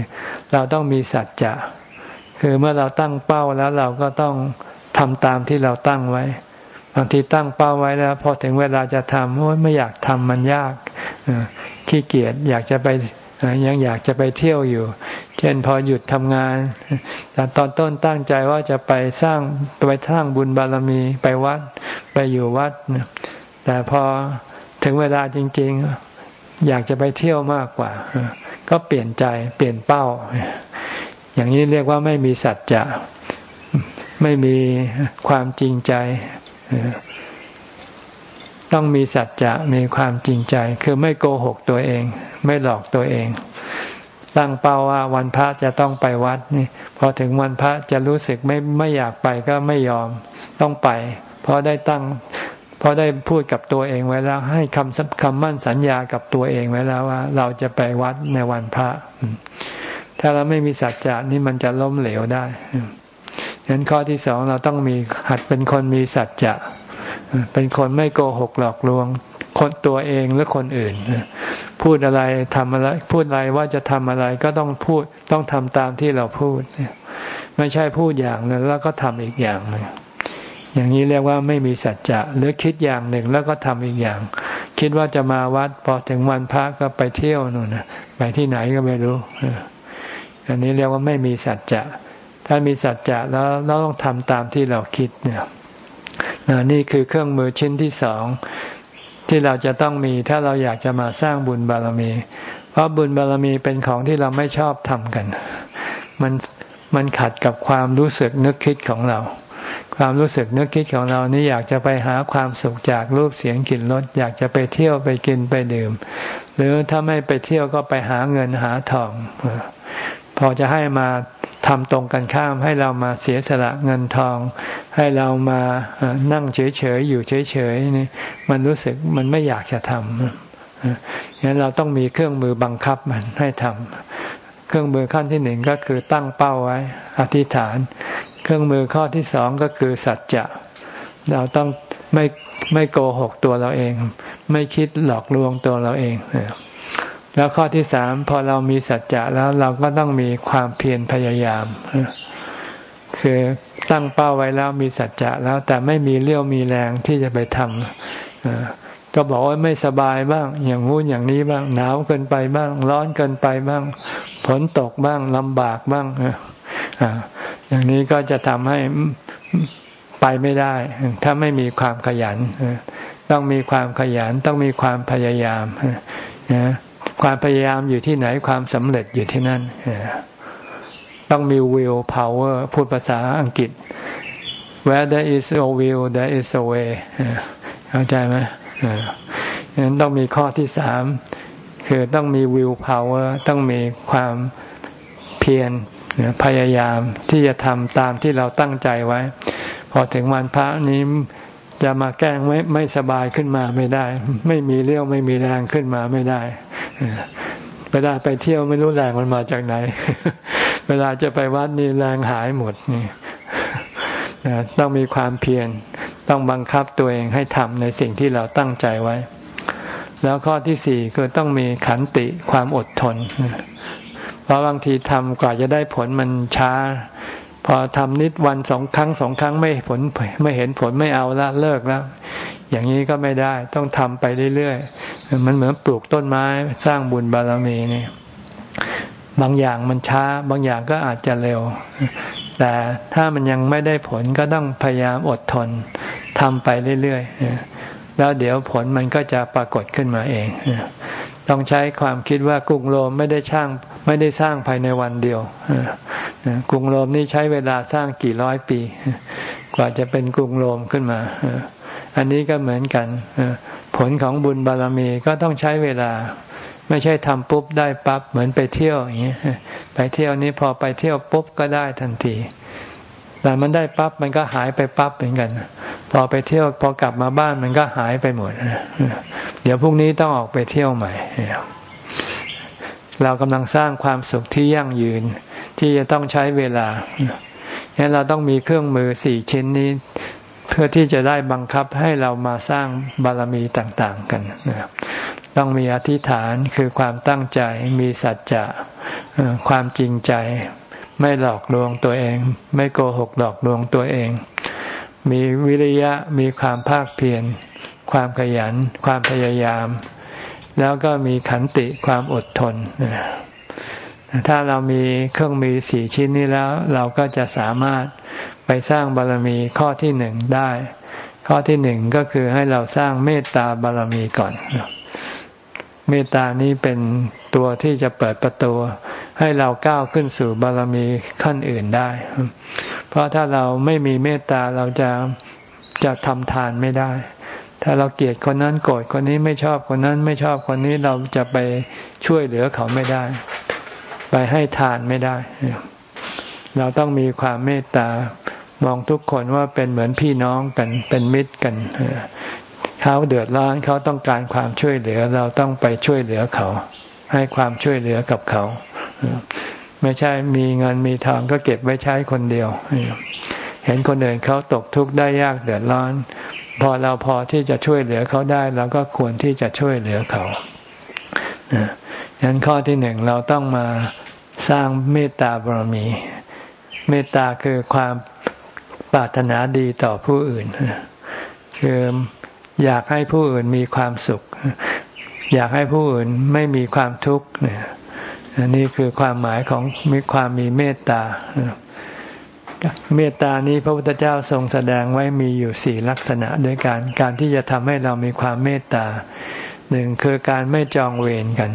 เราต้องมีสัจจะคือเมื่อเราตั้งเป้าแล้วเราก็ต้องทำตามที่เราตั้งไว้บางทีตั้งเป้าไว้แล้ว พอถึงเวลาจะทำโอ้ยไม่อยากทำมันยากขี้เกียจอยากจะไปยังอยากจะไปเที่ยวอยู่ เช่นพอหยุดทำงานแต่ตอนต้นตั้งใจว่าจะไปสร้างไปสร้างบุญบารมีไปวัดไปอยู่วัด แต่พอถึงเวลาจริง ๆ อยากจะไปเที่ยวมากกว่า ก็เปลี่ยนใจเปลี่ยนเป้า อย่างนี้เรียกว่าไม่มีสัจจะไม่มีความจริงใจ ต้องมีสัจจะมีความจริงใจ คือไม่โกหกตัวเอง ไม่หลอกตัวเอง ตั้งเป้าว่าวันพระจะต้องไปวัดนี่พอถึงวันพระจะรู้สึกไม่ไม่อยากไปก็ไม่ยอมต้องไป เพราะได้ตั้งเพราะได้พูดกับตัวเองไว้แล้ว ให้คำคำมั่นสัญญากับตัวเองไว้แล้วว่า เราจะไปวัดในวันพระ ถ้าเราไม่มีสัจจะนี่มันจะล้มเหลวได้ฉะนั้นข้อที่สองเราต้องมีหัดเป็นคนมีสัจจะเป็นคนไม่โกหกหลอกลวง คนตัวเองหรือคนอื่น พูดอะไรทำอะไร พูดอะไรว่าจะทำอะไรก็ต้องพูดต้องทำตามที่เราพูดไม่ใช่พูดอย่างนึงแล้วก็ทำอีกอย่างหนึ่งอย่างนี้เรียกว่าไม่มีสัจจะหรือคิดอย่างหนึ่งแล้วก็ทำอีกอย่าง คิดว่าจะมาวัดพอถึงวันพระก็ไปเที่ยวนู่นไปที่ไหนก็ไม่รู้อันนี้เรียกว่าไม่มีสัจจะถ้ามีสัจจะแล้วเราต้องทำตามที่เราคิดเนี่ยนี่คือเครื่องมือชิ้นที่สอง ที่เราจะต้องมีถ้าเราอยากจะมาสร้างบุญบารมี เพราะบุญบารมีเป็นของที่เราไม่ชอบทำกัน มันมันขัดกับความรู้สึกนึกคิดของเรา ความรู้สึกนึกคิดของเรานี่อยากจะไปหาความสุขจากรูปเสียงกลิ่นรสอยากจะไปเที่ยวไปกินไปดื่ม หรือถ้าไม่ไปเที่ยวก็ไปหาเงินหาทอง พอจะให้มา ทำตรงกันข้ามให้เรามาเสียสละเงินทอง ให้เรามานั่งเฉยๆอยู่เฉยๆนี่มันรู้สึกมันไม่อยากจะทำงั้นเราต้องมีเครื่องมือบังคับมันให้ทำเครื่องมือขั้นที่หนึ่งก็คือตั้งเป้าไว้ อธิษฐาน เครื่องมือข้อที่สองก็คือสัจจะ เราต้องไม่ไม่โกหกตัวเราเอง ไม่คิดหลอกลวงตัวเราเอง แล้วข้อที่สามพอเรามีสัจจะแล้วเราก็ต้องมีความเพียรพยายาม คือตั้งเป้าไว้แล้วมีสัจจะแล้วแต่ไม่มีเลี้ยวมีแรงที่จะไปทำก็บอกว่าไม่สบายบ้าง อย่างงู้นอย่างนี้บ้าง หนาวเกินไปบ้าง ร้อนเกินไปบ้าง ฝนตกบ้างลำบากบ้างอย่างนี้ก็จะทำให้ไปไม่ได้ ถ้าไม่มีความขยัน ต้องมีความขยันต้องมีความพยายามนะ ความพยายามอยู่ที่ไหนความสำเร็จอยู่ที่นั่นต้องมี will power พูดภาษาอังกฤษ where there is a will there is a way เข้าใจไหมฉะนั้นต้องมีข้อที่สามคือต้องมี will power ต้องมีความเพียรพยายามที่จะทำตามที่เราตั้งใจไว้ พอถึงวันพระนี้จะมาแกล้งไม่ไม่สบายขึ้นมาไม่ได้ ไม่มีเรี่ยวไม่มีแรงขึ้นมาไม่ได้ เวลาไปเที่ยวไม่รู้แรงมันมาจากไหน เวลาจะไปวัดนี่แรงหายหมดนี่ต้องมีความเพียรต้องบังคับตัวเองให้ทำในสิ่งที่เราตั้งใจไว้ แล้วข้อที่สี่คือต้องมีขันติความอดทน เพราะบางทีทำกว่าจะได้ผลมันช้า พอทำนิดวันสองครั้งสองครั้งไม่ผลไม่เห็นผลไม่เอาละเลิกแล้ว อย่างนี้ก็ไม่ได้ต้องทำไปเรื่อยๆ มันเหมือนปลูกต้นไม้สร้างบุญบารมีนี่บางอย่างมันช้า บางอย่างก็อาจจะเร็ว แต่ถ้ามันยังไม่ได้ผลก็ต้องพยายามอดทนทำไปเรื่อยๆ แล้วเดี๋ยวผลมันก็จะปรากฏขึ้นมาเอง ต้องใช้ความคิดว่ากรุงโรมไม่ได้ช่างไม่ได้สร้างภายในวันเดียวกรุงโรมนี่ใช้เวลาสร้างกี่ร้อยปี กว่าจะเป็นกรุงโรมขึ้นมา อันนี้ก็เหมือนกันผลของบุญบารมีก็ต้องใช้เวลา ไม่ใช่ทำปุ๊บได้ปั๊บเหมือนไปเที่ยวอย่างนี้ไปเที่ยวนี้พอไปเที่ยวปุ๊บก็ได้ทันที แต่มันได้ปั๊บมันก็หายไปปั๊บเหมือนกัน พอไปเที่ยวพอกลับมาบ้านมันก็หายไปหมดเดี๋ยวพรุ่งนี้ต้องออกไปเที่ยวใหม่เรากำลังสร้างความสุขที่ยั่งยืนที่จะต้องใช้เวลางั้นเราต้องมีเครื่องมือสี่ชิ้นนี้ เพื่อที่จะได้บังคับให้เรามาสร้างบารมีต่างๆกันนะต้องมีอธิษฐานคือความตั้งใจมีสัจจะความจริงใจ ไม่หลอกลวงตัวเอง ไม่โกหกหลอกลวงตัวเอง มีวิริยะมีความภาคเพียรความขยัน ความพยายาม แล้วก็มีขันติความอดทน ถ้าเรามีเครื่องมีสี่ชิ้นนี้แล้ว เราก็จะสามารถไปสร้างบารมีข้อที่หนึ่งได้ ข้อที่หนึ่งก็คือให้เราสร้างเมตตาบารมีก่อน เมตตานี้เป็นตัวที่จะเปิดประตู ให้เราก้าวขึ้นสู่บารมีขั้นอื่นได้ เพราะถ้าเราไม่มีเมตตาเราจะจะทำทานไม่ได้ ถ้าเราเกลียดคนนั้นโกรธคนนี้ไม่ชอบคนนั้นไม่ชอบคนนี้เราจะไปช่วยเหลือเขาไม่ได้ ไปให้ทานไม่ได้ เราต้องมีความเมตตามองทุกคนว่าเป็นเหมือนพี่น้องกันเป็นมิตรกันเขาเดือดร้อนเขาต้องการความช่วยเหลือ เราต้องไปช่วยเหลือเขา ให้ความช่วยเหลือกับเขา ไม่ใช่มีเงินมีทองก็เก็บไว้ใช้คนเดียว เห็นคนอื่นเขาตกทุกข์ได้ยากเดือดร้อน พอเราพอที่จะช่วยเหลือเขาได้เราก็ควรที่จะช่วยเหลือเขา ดังนั้นข้อที่หนึ่งเราต้องมาสร้างเมตตาบารมี เมตตาคือความปรารถนาดีต่อผู้อื่น คืออยากให้ผู้อื่นมีความสุข อยากให้ผู้อื่นไม่มีความทุกข์เนี่ยนี่คือความหมายของมีความมีเมตตา เมตตานี้พระพุทธเจ้าทรงแสดงไว้มีอยู่สี่ลักษณะด้วยการการที่จะทำให้เรามีความเมตตาหนึ่งคือการไม่จองเวรกัน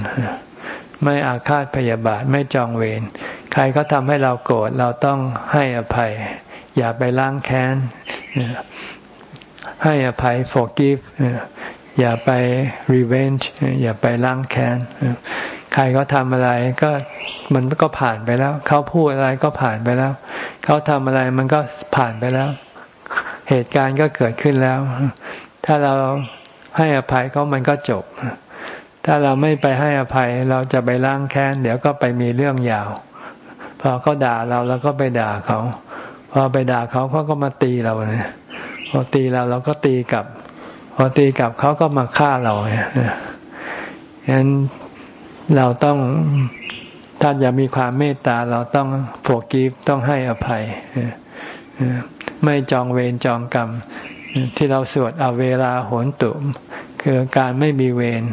ไม่อาฆาตพยาบาทไม่จองเวรใครก็ทำให้เราโกรธเราต้องให้อภัย อย่าไปล้างแค้นให้อภัย forgive อย่าไป revenge อย่าไปล้างแค้นใครเขาทำอะไรก็มันก็ผ่านไปแล้ว เขาพูดอะไรก็ผ่านไปแล้ว เขาทำอะไรมันก็ผ่านไปแล้ว เหตุการณ์ก็เกิดขึ้นแล้ว ถ้าเราให้อภัยเขามันก็จบ ถ้าเราไม่ไปให้อภัยเราจะไปล้างแค้น เดี๋ยวก็ไปมีเรื่องยาว พอเขาด่าเราแล้วก็ไปด่าเขา พอไปด่าเขาเขาก็มาตีเราเนี่ยพอตีเราเราก็ตีกลับ พอตีกลับเขาก็มาฆ่าเราเนี่ยฉะนั้นเราต้องถ้าจะมีความเมตตาเราต้องโฟกีฟต้องให้อภัย ไม่จองเวรจองกรรม ที่เราสวดเอาเวลาโหนตุ คือการไม่มีเวร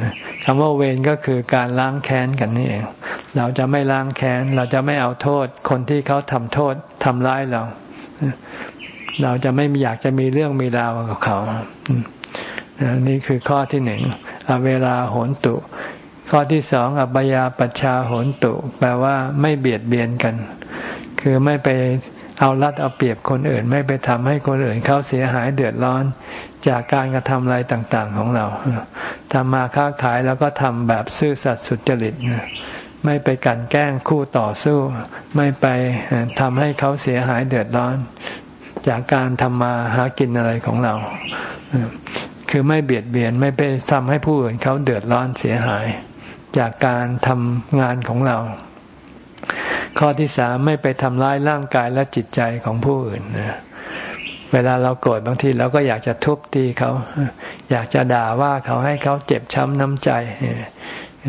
คำว่าเวรก็คือการล้างแค้นกันนี่เอง เราจะไม่ล้างแค้น เราจะไม่เอาโทษ คนที่เขาทำโทษทำร้ายเรา เราจะไม่อยากจะมีเรื่องมีราวกับเขา นี่คือข้อที่หนึ่งเวลาโหนตุ ข้อที่สองอัปยาปัชชาโหนตุ แปลว่าไม่เบียดเบียนกัน คือไม่ไป เอารัดเอาเปรียบคนอื่น ไม่ไปทำให้คนอื่นเขาเสียหายเดือดร้อน จากการกระทำอะไรต่างๆของเราทำมาค้าขายแล้วก็ทำแบบซื่อสัตย์สุจริตไม่ไปกันแกล้งคู่ต่อสู้ ไม่ไปทำให้เขาเสียหายเดือดร้อน จากการทำมาหากินอะไรของเรา คือไม่เบียดเบียนไม่ไปทำให้ผู้อื่นเขาเดือดร้อนเสียหาย จากการทำงานของเรา ข้อที่สามไม่ไปทำร้ายร่างกายและจิตใจของผู้อื่นเวลาเราโกรธบางทีเราก็อยากจะทุบตีเขา อยากจะด่าว่าเขาให้เขาเจ็บช้ำน้ำใจ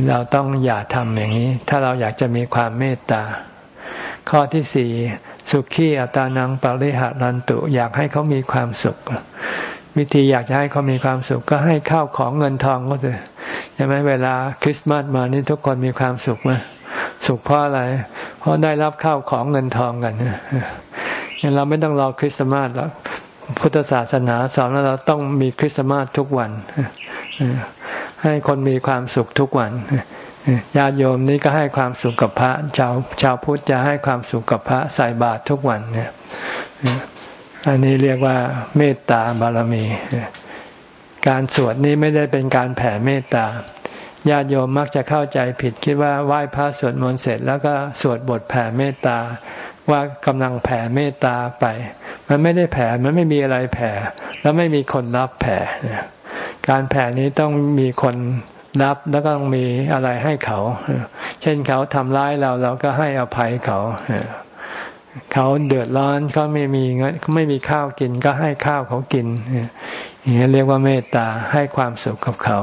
เราต้องอย่าทำอย่างนี้ ถ้าเราอยากจะมีความเมตตา ข้อที่สี่สุขีอัตานังปริหารันตุ อยากให้เขามีความสุข วิธีอยากจะให้เขามีความสุข ก็ให้ข้าวของเงินทองก็จะใช่ไหมเวลาคริสต์มาสมานี่ทุกคนมีความสุขไหม สุขเพราะอะไร เพราะได้รับข้าวของเงินทองกันเนี่ยเราไม่ต้องรอคริสต์มาสแล้วพุทธศาสนาสอนว่าเราต้องมีคริสต์มาสทุกวันให้คนมีความสุขทุกวันญาติโยมนี่ก็ให้ความสุขกับพระชาวชาวพุทธจะให้ความสุขกับพระใส่บาตรทุกวันเนี่ยอันนี้เรียกว่าเมตตาบารมี การสวดนี้ไม่ได้เป็นการแผ่เมตตา ญาติโยมมักจะเข้าใจผิดคิดว่าไหว้พระสวดมนต์เสร็จ แล้วก็สวดบทแผ่เมตตา ว่ากำลังแผ่เมตตาไป มันไม่ได้แผ่มันไม่มีอะไรแผ่ แล้วไม่มีคนรับแผ่การแผ่นี้ต้องมีคนรับแล้วก็ต้องมีอะไรให้เขา เช่นเขาทำร้ายเราเราก็ให้อภัยเขา เขาเดือดร้อนเขาไม่มีเงินไม่มีข้าวกินก็ให้ข้าวเขากินอย่างนี้เรียกว่าเมตตาให้ความสุขกับเขา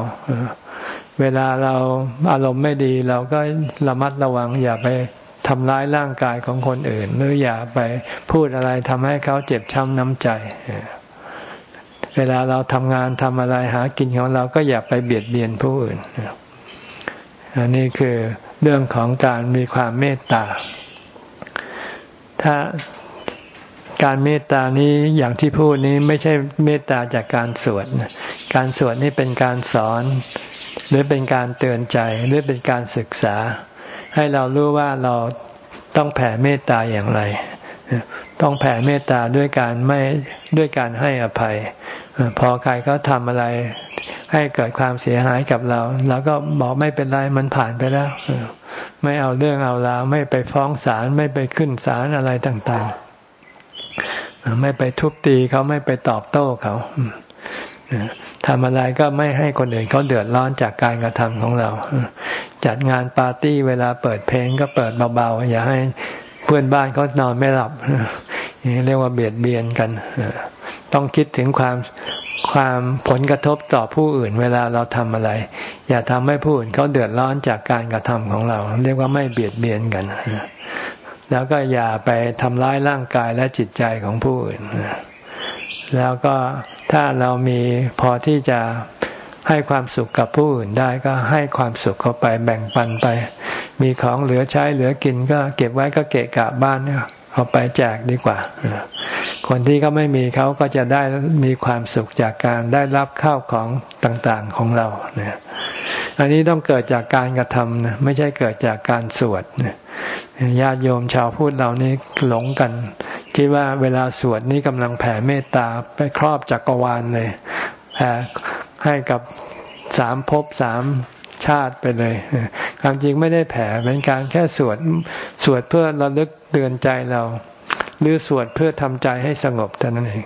เวลาเราอารมณ์ไม่ดี เราก็ระมัดระวังอย่าไปทำร้ายร่างกายของคนอื่น หรืออย่าไปพูดอะไรทำให้เขาเจ็บช้ำน้ำใจ เวลาเราทำงานทำอะไรหากินของเราก็อย่าไปเบียดเบียนผู้อื่นอันนี้คือเรื่องของการมีความเมตตา ถ้าการเมตตานี้อย่างที่พูดนี้ไม่ใช่เมตตาจากการสวด การสวดนี่เป็นการสอน หรือเป็นการเตือนใจหรือเป็นการศึกษา ให้เรารู้ว่าเราต้องแผ่เมตตาอย่างไร ต้องแผ่เมตตาด้วยการไม่ด้วยการให้อภัย พอใครเขาทำอะไรให้เกิดความเสียหายกับเราเราก็บอกไม่เป็นไรมันผ่านไปแล้ว ไม่เอาเรื่องเอาราวไม่ไปฟ้องศาลไม่ไปขึ้นศาลอะไรต่างๆ ไม่ไปทุบตีเขาไม่ไปตอบโต้เขา ทำอะไรก็ไม่ให้คนอื่นเขาเดือดร้อนจากการกระทำของเรา จัดงานปาร์ตี้เวลาเปิดเพลงก็เปิดเบาๆ อย่าให้เพื่อนบ้านเขานอนไม่หลับนี่เรียกว่าเบียดเบียนกัน ต้องคิดถึงความความผลกระทบต่อผู้อื่นเวลาเราทำอะไร อย่าทำให้ผู้อื่นเขาเดือดร้อนจากการกระทำของเรา เรียกว่าไม่เบียดเบียนกัน แล้วก็อย่าไปทำร้ายร่างกายและจิตใจของผู้อื่น แล้วก็ถ้าเรามีพอที่จะให้ความสุขกับผู้อื่นได้ก็ให้ความสุขเข้าไปแบ่งปันไป มีของเหลือใช้เหลือกินก็เก็บไว้ก็เกะกะบ้านเอาไปแจกดีกว่า คนที่เขาไม่มีเขาก็จะได้มีความสุขจากการได้รับข้าวของต่างๆของเราเนี่ยอันนี้ต้องเกิดจากการกระทำนะไม่ใช่เกิดจากการสวดญาติโยมชาวพุทธเรานี่หลงกัน คิดว่าเวลาสวดนี่กำลังแผ่เมตตาไปครอบจักรวาลเลยแผ่ให้กับสามภพสามชาติไปเลยความจริงไม่ได้แผ่เป็นการแค่สวดสวดเพื่อระลึกเตือนใจเรา หรือสวดเพื่อทำใจให้สงบเท่านั้นเอง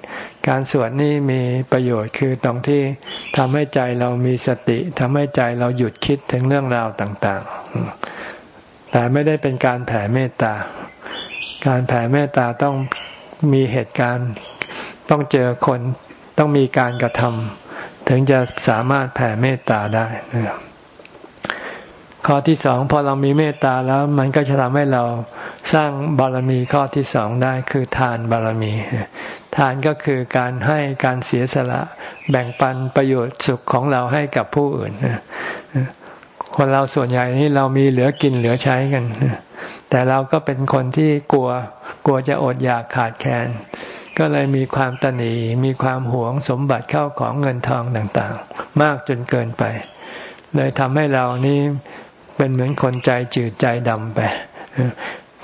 การสวดนี่มีประโยชน์คือตรงที่ทำให้ใจเรามีสติทำให้ใจเราหยุดคิดถึงเรื่องราวต่าง ๆ แต่ไม่ได้เป็นการแผ่เมตตา การแผ่เมตตาต้องมีเหตุการณ์ ต้องเจอคนต้องมีการกระทำถึงจะสามารถแผ่เมตตาได้ข้อที่สองพอเรามีเมตตาแล้วมันก็จะทำให้เราสร้างบารมีข้อที่สองได้คือทานบารมี ทานก็คือการให้การเสียสละแบ่งปันประโยชน์สุขของเราให้กับผู้อื่น คนเราส่วนใหญ่นี้เรามีเหลือกินเหลือใช้กัน แต่เราก็เป็นคนที่กลัว กลัวจะอดอยากขาดแคลน ก็เลยมีความตนีมีความหวงสมบัติเข้าของเงินทองต่างๆ มากจนเกินไป เลยทำให้เรานี้เป็นเหมือนคนใจจืดใจดำไป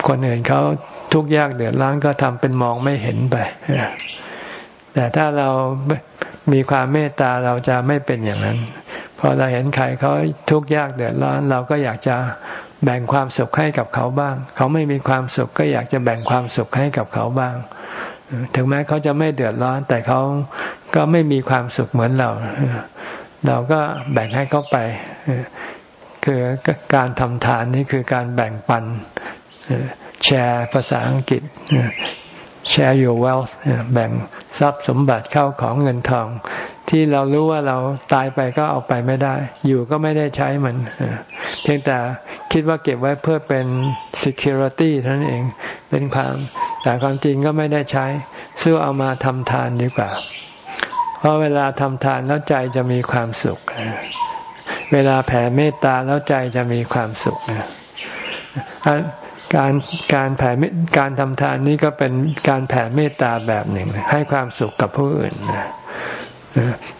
คนอื่นเขาทุกข์ยากเดือดร้อนก็ทำเป็นมองไม่เห็นไป แต่ถ้าเรามีความเมตตาเราจะไม่เป็นอย่างนั้น พอเราเห็นใครเขาทุกข์ยากเดือดร้อน เราก็อยากจะแบ่งความสุขให้กับเขาบ้าง เขาไม่มีความสุขก็อยากจะแบ่งความสุขให้กับเขาบ้าง ถึงแม้เขาจะไม่เดือดร้อน แต่เขาก็ไม่มีความสุขเหมือนเรา เราก็แบ่งให้เขาไป คือการทำทานนี่คือการแบ่งปันแชร์ภาษาอังกฤษ share your wealth แบ่งทรัพย์สมบัติเข้าของเงินทอง ที่เรารู้ว่าเราตายไปก็เอาไปไม่ได้ อยู่ก็ไม่ได้ใช้มัน เพียงแต่คิดว่าเก็บไว้เพื่อเป็น security ท่านั้นเองเป็นความ แต่ความจริงก็ไม่ได้ใช้ซื้อเอามาทำทานดีกว่า เพราะเวลาทำทานแล้วใจจะมีความสุข เวลาแผ่เมตตาแล้วใจจะมีความสุขการการแผ่การทำทานนี้ก็เป็นการแผ่เมตตาแบบหนึ่ง ให้ความสุขกับผู้อื่น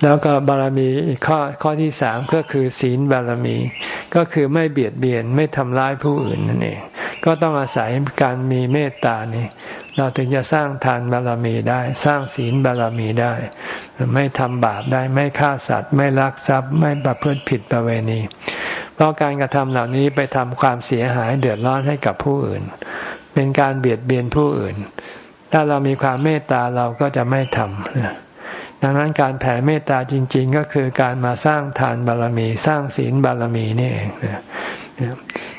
แล้วก็บารมีอีกข้อข้อที่สามก็คือศีลบารมี ก็คือไม่เบียดเบียนไม่ทำร้ายผู้อื่นนั่นเอง ก็ต้องอาศัยการมีเมตตานี้ เราถึงจะสร้างทานบารมีได้ สร้างศีลบารมีได้ ไม่ทำบาปได้ไม่ฆ่าสัตว์ ไม่ลักทรัพย์ ไม่ประพฤติผิดประเวณี เพราะการกระทำเหล่านี้ไปทำความเสียหายเดือดร้อนให้กับผู้อื่น เป็นการเบียดเบียนผู้อื่น ถ้าเรามีความเมตตาเราก็จะไม่ทำ ดังนั้นการแผ่เมตตาจริง ๆ ก็คือการมาสร้างทานบารมี สร้างศีลบารมีนี่เอง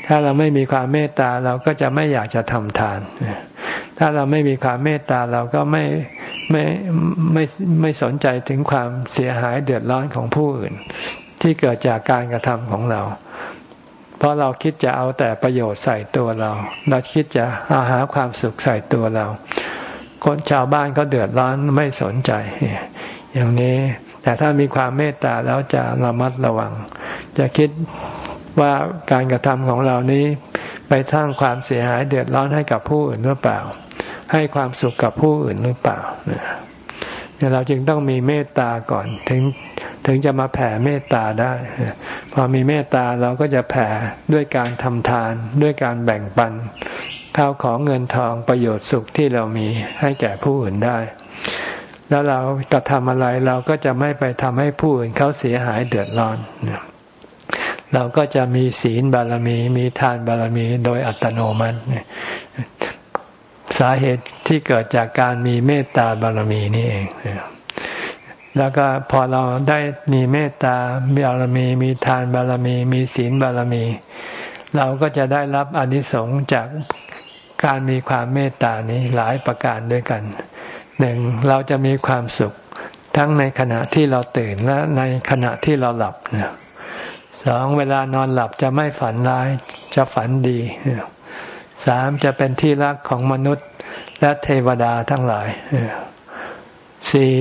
ถ้าเราไม่มีความเมตตาเราก็จะไม่อยากจะทำทาน ถ้าเราไม่มีความเมตตาเราก็ไม่ไม่ไม่ไม่สนใจถึงความเสียหายเดือดร้อนของผู้อื่น ที่เกิดจากการกระทำของเรา เพราะเราคิดจะเอาแต่ประโยชน์ใส่ตัวเรา เราคิดจะอาหาความสุขใส่ตัวเรา คนชาวบ้านก็เดือดร้อนไม่สนใจ อย่างนี้ แต่ถ้ามีความเมตตาแล้วจะระมัดระวัง จะคิดว่าการกระทำของเรานี้ไปสร้างความเสียหายเดือดร้อนให้กับผู้อื่นหรือเปล่า ให้ความสุขกับผู้อื่นหรือเปล่าเนี่ยเราจึงต้องมีเมตตาก่อน ถึงถึงจะมาแผ่เมตตาได้ พอมีเมตตาเราก็จะแผ่ด้วยการทำทาน ด้วยการแบ่งปันข้าวของเงินทองประโยชน์สุขที่เรามีให้แก่ผู้อื่นได้ แล้วเราจะทำอะไรเราก็จะไม่ไปทำให้ผู้อื่นเขาเสียหายเดือดร้อนเราก็จะมีศีลบารมีมีทานบารมีโดยอัตโนมัติสาเหตุที่เกิดจากการมีเมตตาบารมีนี่เองแล้วก็พอเราได้มีเมตตาบารมี มีทานบารมี มีศีลบารมี เราก็จะได้รับอนิสงส์จากการมีความเมตตานี้หลายประการด้วยกัน หนึ่งเราจะมีความสุข ทั้งในขณะที่เราตื่นและในขณะที่เราหลับนะสองเวลานอนหลับจะไม่ฝันร้ายจะฝันดีสามจะเป็นที่รักของมนุษย์และเทวดาทั้งหลายสี่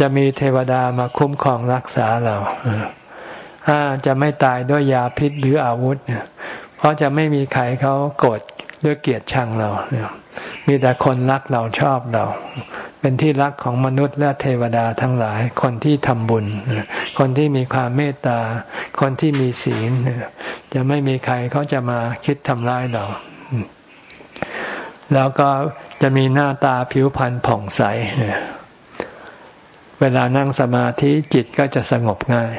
จะมีเทวดามาคุ้มครองรักษาเราห้าจะไม่ตายด้วยยาพิษหรืออาวุธ เพราะจะไม่มีใครเขาโกรธหรือเกลียดชังเรา มีแต่คนรักเราชอบเรา เป็นที่รักของมนุษย์และเทวดาทั้งหลาย คนที่ทำบุญ คนที่มีความเมตตา คนที่มีศีล จะไม่มีใครเขาจะมาคิดทำร้ายเรา แล้วก็จะมีหน้าตาผิวพรรณผ่องใส เวลานั่งสมาธิจิตก็จะสงบง่าย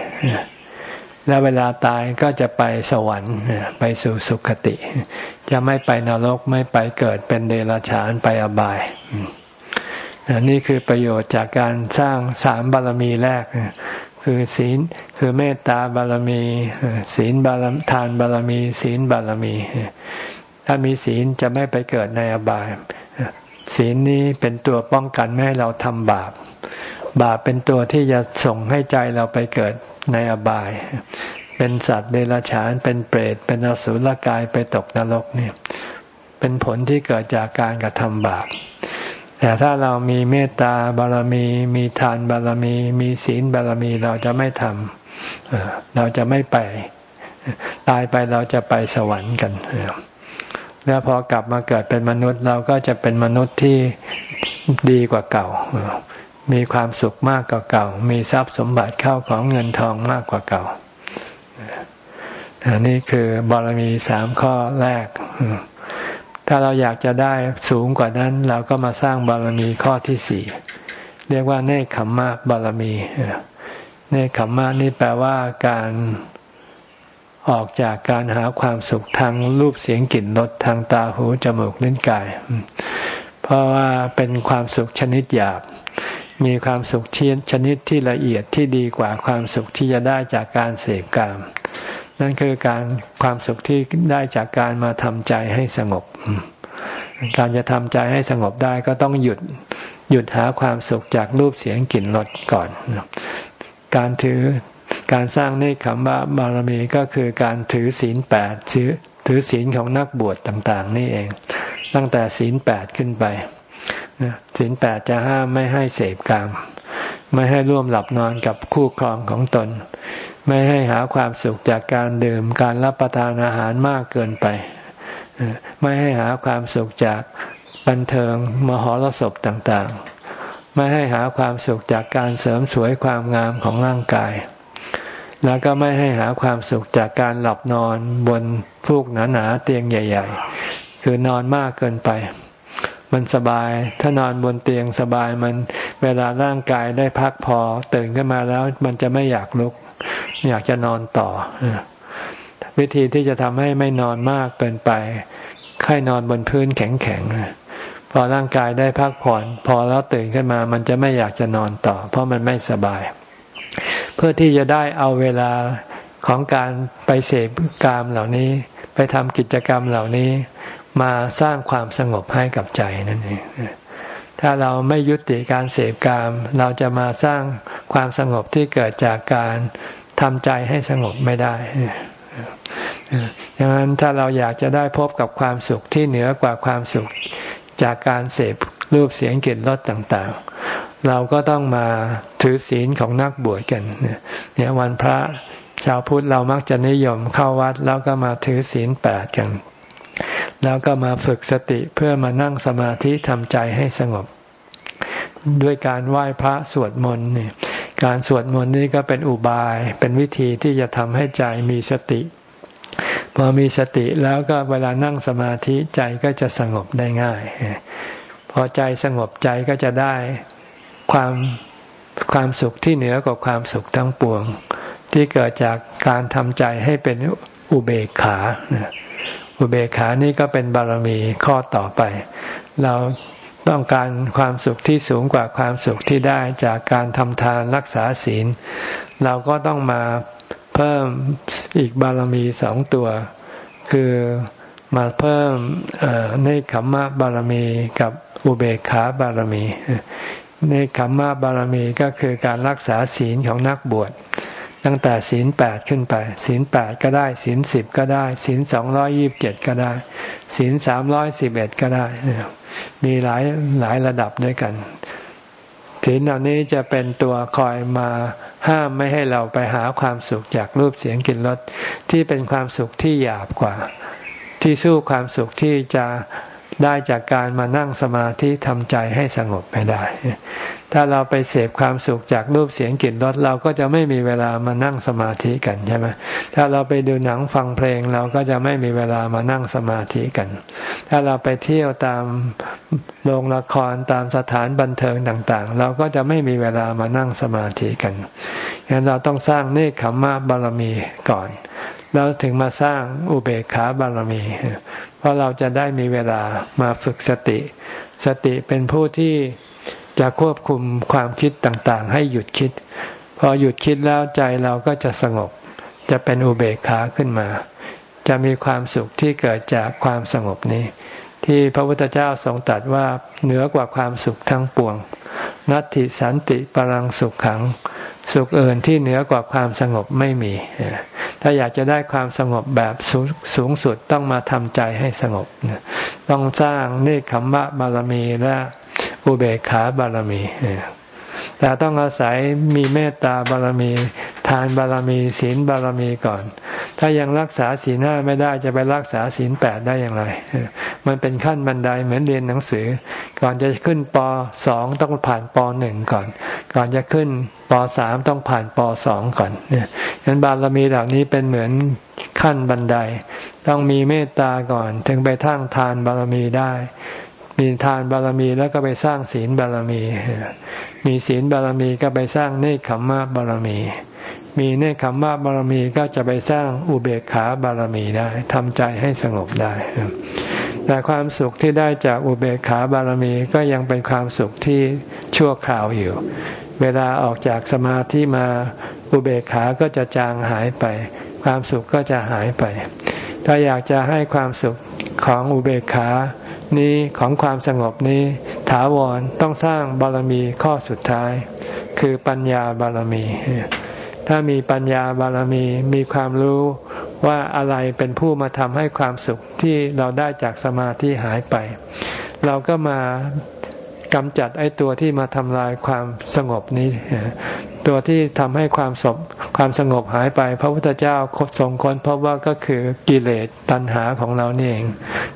แล้วเวลาตายก็จะไปสวรรค์ ไปสู่สุคติ จะไม่ไปนรกไม่ไปเกิดเป็นเดรัจฉานไปอบาย นี่คือประโยชน์จากการสร้างสามบารมีแรก คือศีลคือเมตตาบารมี ศีลบารมทานบารมี ศีลบารมี ถ้ามีศีลจะไม่ไปเกิดในอบาย ศีลนี้เป็นตัวป้องกันไม่ให้เราทำบาป บาปเป็นตัวที่จะส่งให้ใจเราไปเกิดในอบาย เป็นสัตว์เดรัจฉานเป็นเปรตเป็นอสุรกายไปตกนรกนี่เป็นผลที่เกิดจากการกระทำบาป แต่ถ้าเรามีเมตตาบารมี มีทานบารมี มีศีลบารมีเราจะไม่ทำเราจะไม่ไป ตายไปเราจะไปสวรรค์กันแล้วพอกลับมาเกิดเป็นมนุษย์เราก็จะเป็นมนุษย์ที่ดีกว่าเก่า มีความสุขมากกว่าเก่า มีทรัพย์สมบัติเข้าของเงินทองมากกว่าเก่าอันนี้คือบารมีสามข้อแรก ถ้าเราอยากจะได้สูงกว่านั้น เราก็มาสร้างบารมีข้อที่สี่เรียกว่าเนคขมมะบารมีเนคขมมะนี่แปลว่าการออกจากการหาความสุขทางรูปเสียงกลิ่นรสทางตาหูจมูกลิ้นกาย เพราะว่าเป็นความสุขชนิดหยาบ มีความสุขชนชนิดที่ละเอียดที่ดีกว่าความสุขที่จะได้จากการเสพกาม นั่นคือการความสุขที่ได้จากการมาทำใจให้สงบ การจะทำใจให้สงบได้ก็ต้องหยุดหยุดหาความสุขจากรูปเสียงกลิ่นรสก่อน การถือการสร้างเนคขมะบารมีก็คือการถือศีลแปดถือถือศีลของนักบวชต่าง ๆ นี่เอง ตั้งแต่ศีลแปดขึ้นไปศีลแปดจะห้ามไม่ให้เสพกาม ไม่ให้ร่วมหลับนอนกับคู่ครองของตน ไม่ให้หาความสุขจากการดื่มการรับประทานอาหารมากเกินไป ไม่ให้หาความสุขจากบันเทิงมหรสพต่างๆ ไม่ให้หาความสุขจากการเสริมสวยความงามของร่างกาย แล้วก็ไม่ให้หาความสุขจากการหลับนอนบนฟูกหนาๆเตียงใหญ่ ๆ คือนอนมากเกินไปมันสบาย ถ้านอนบนเตียงสบายมันเวลาร่างกายได้พักพอ ตื่นขึ้นมาแล้วมันจะไม่อยากลุก อยากจะนอนต่อ วิธีที่จะทำให้ไม่นอนมากเกินไปค่อยนอนบนพื้นแข็งๆพอร่างกายได้พักผ่อน พอแล้วตื่นขึ้นมา มันจะไม่อยากจะนอนต่อ เพราะมันไม่สบาย เพื่อที่จะได้เอาเวลาของการไปเสพกามเหล่านี้ ไปทำกิจกรรมเหล่านี้มาสร้างความสงบให้กับใจนั่นเอง ถ้าเราไม่ยุติการเสพกาม เราจะมาสร้างความสงบที่เกิดจากการทำใจให้สงบไม่ได้ดังนั้นถ้าเราอยากจะได้พบกับความสุขที่เหนือกว่าความสุขจากการเสพรูปเสียงกลิ่นรสต่างๆ เราก็ต้องมาถือศีลของนักบวชกันเนี่ยวันพระชาวพุทธเรามักจะนิยมเข้าวัดแล้วก็มาถือศีลแปดกัน แล้วก็มาฝึกสติเพื่อมานั่งสมาธิทำใจให้สงบ ด้วยการไหว้พระสวดมนต์เนี่ยการสวดมนต์นี้ก็เป็นอุบาย เป็นวิธีที่จะทำให้ใจมีสติ พอมีสติแล้วก็เวลานั่งสมาธิใจก็จะสงบได้ง่าย พอใจสงบใจก็จะได้ความความสุขที่เหนือกว่าความสุขทั้งปวง ที่เกิดจากการทำใจให้เป็นอุเบกขา อุเบกขานี่ก็เป็นบารมีข้อต่อไป เราต้องการความสุขที่สูงกว่าความสุขที่ได้จากการทำทานรักษาศีล เราก็ต้องมาเพิ่มอีกบารมีสองตัว คือมาเพิ่มในขมมะบารมีกับอุเบกขาบารมีในขมมะบารมีก็คือการรักษาศีลของนักบวช ตั้งแต่ศีลแปดขึ้นไป ศีลแปดก็ได้ ศีลสิบก็ได้ ศีลสองร้อยี่บเจ็ดก็ได้ ศีลสามร้อยสิบเอ็ดก็ได้ มีหลายหลายระดับด้วยกัน ศีลเหล่านี้จะเป็นตัวคอยมาห้ามไม่ให้เราไปหาความสุขจากรูปเสียงกลิ่นรสที่เป็นความสุขที่หยาบกว่า ที่สู้ความสุขที่จะได้จากการมานั่งสมาธิทำใจให้สงบไม่ได้ ถ้าเราไปเสพความสุขจากรูปเสียงกลิ่นรสเราก็จะไม่มีเวลามานั่งสมาธิกันใช่ไหมถ้าเราไปดูหนังฟังเพลงเราก็จะไม่มีเวลามานั่งสมาธิกัน ถ้าเราไปเที่ยวตามโรงละครตามสถานบันเทิงต่างๆ เราก็จะไม่มีเวลามานั่งสมาธิกันฉะนั้นเราต้องสร้างเนคขมมะบารมีก่อน แล้วถึงมาสร้างอุเบกขาบารมี เพราะเราจะได้มีเวลามาฝึกสติ สติเป็นผู้ที่ จะควบคุมความคิดต่างๆ ให้หยุดคิด พอหยุดคิดแล้วใจเราก็จะสงบ จะเป็นอุเบกขาขึ้นมา จะมีความสุขที่เกิดจากความสงบนี้ ที่พระพุทธเจ้าทรงตรัสว่าเหนือกว่าความสุขทั้งปวง นัตติสันติปรังสุขขัง สุขเอื่นที่เหนือกว่าความสงบไม่มี ถ้าอยากจะได้ความสงบแบบสูงสุดต้องมาทำใจให้สงบ ต้องสร้างเนคขมมะบารมีและ อุเบกขาบารมีแต่ต้องอาศัยมีเมตตาบารมี ทานบารมีศีลบารมีก่อน ถ้ายังรักษาศีลห้าไม่ได้จะไปรักษาศีลแปดได้อย่างไร มันเป็นขั้นบันไดเหมือนเรียนหนังสือ ก่อนจะขึ้นปสองต้องผ่านปหนึ่งก่อน ก่อนจะขึ้นปสามต้องผ่านปสองก่อนเนี่ยฉะนั้นบารมีเหล่านี้เป็นเหมือนขั้นบันได ต้องมีเมตตาก่อน ถึงไปทั้งทานบารมีได้ มีทานบารมีแล้วก็ไปสร้างศีลบารมี มีศีลบารมีก็ไปสร้างเนคขมมะบารมี มีเนคขมมะบารมีก็จะไปสร้างอุเบกขาบารมีได้ทำใจให้สงบได้ แต่ความสุขที่ได้จากอุเบกขาบารมีก็ยังเป็นความสุขที่ชั่วคราวอยู่ เวลาออกจากสมาธิมาอุเบกขาก็จะจางหายไป ความสุขก็จะหายไป ถ้าอยากจะให้ความสุขของอุเบกขา นี้ของความสงบนี้ ถาวรต้องสร้างบารมีข้อสุดท้าย คือปัญญาบารมี ถ้ามีปัญญาบารมีมีความรู้ว่าอะไรเป็นผู้มาทำให้ความสุขที่เราได้จากสมาธิหายไป เราก็มา กำจัดไอ้ตัวที่มาทำลายความสงบนี้ ตัวที่ทำให้ความสบความสงบหายไป พระพุทธเจ้าทรงค้นพบว่าก็คือกิเลสตัณหาของเรานี่เอง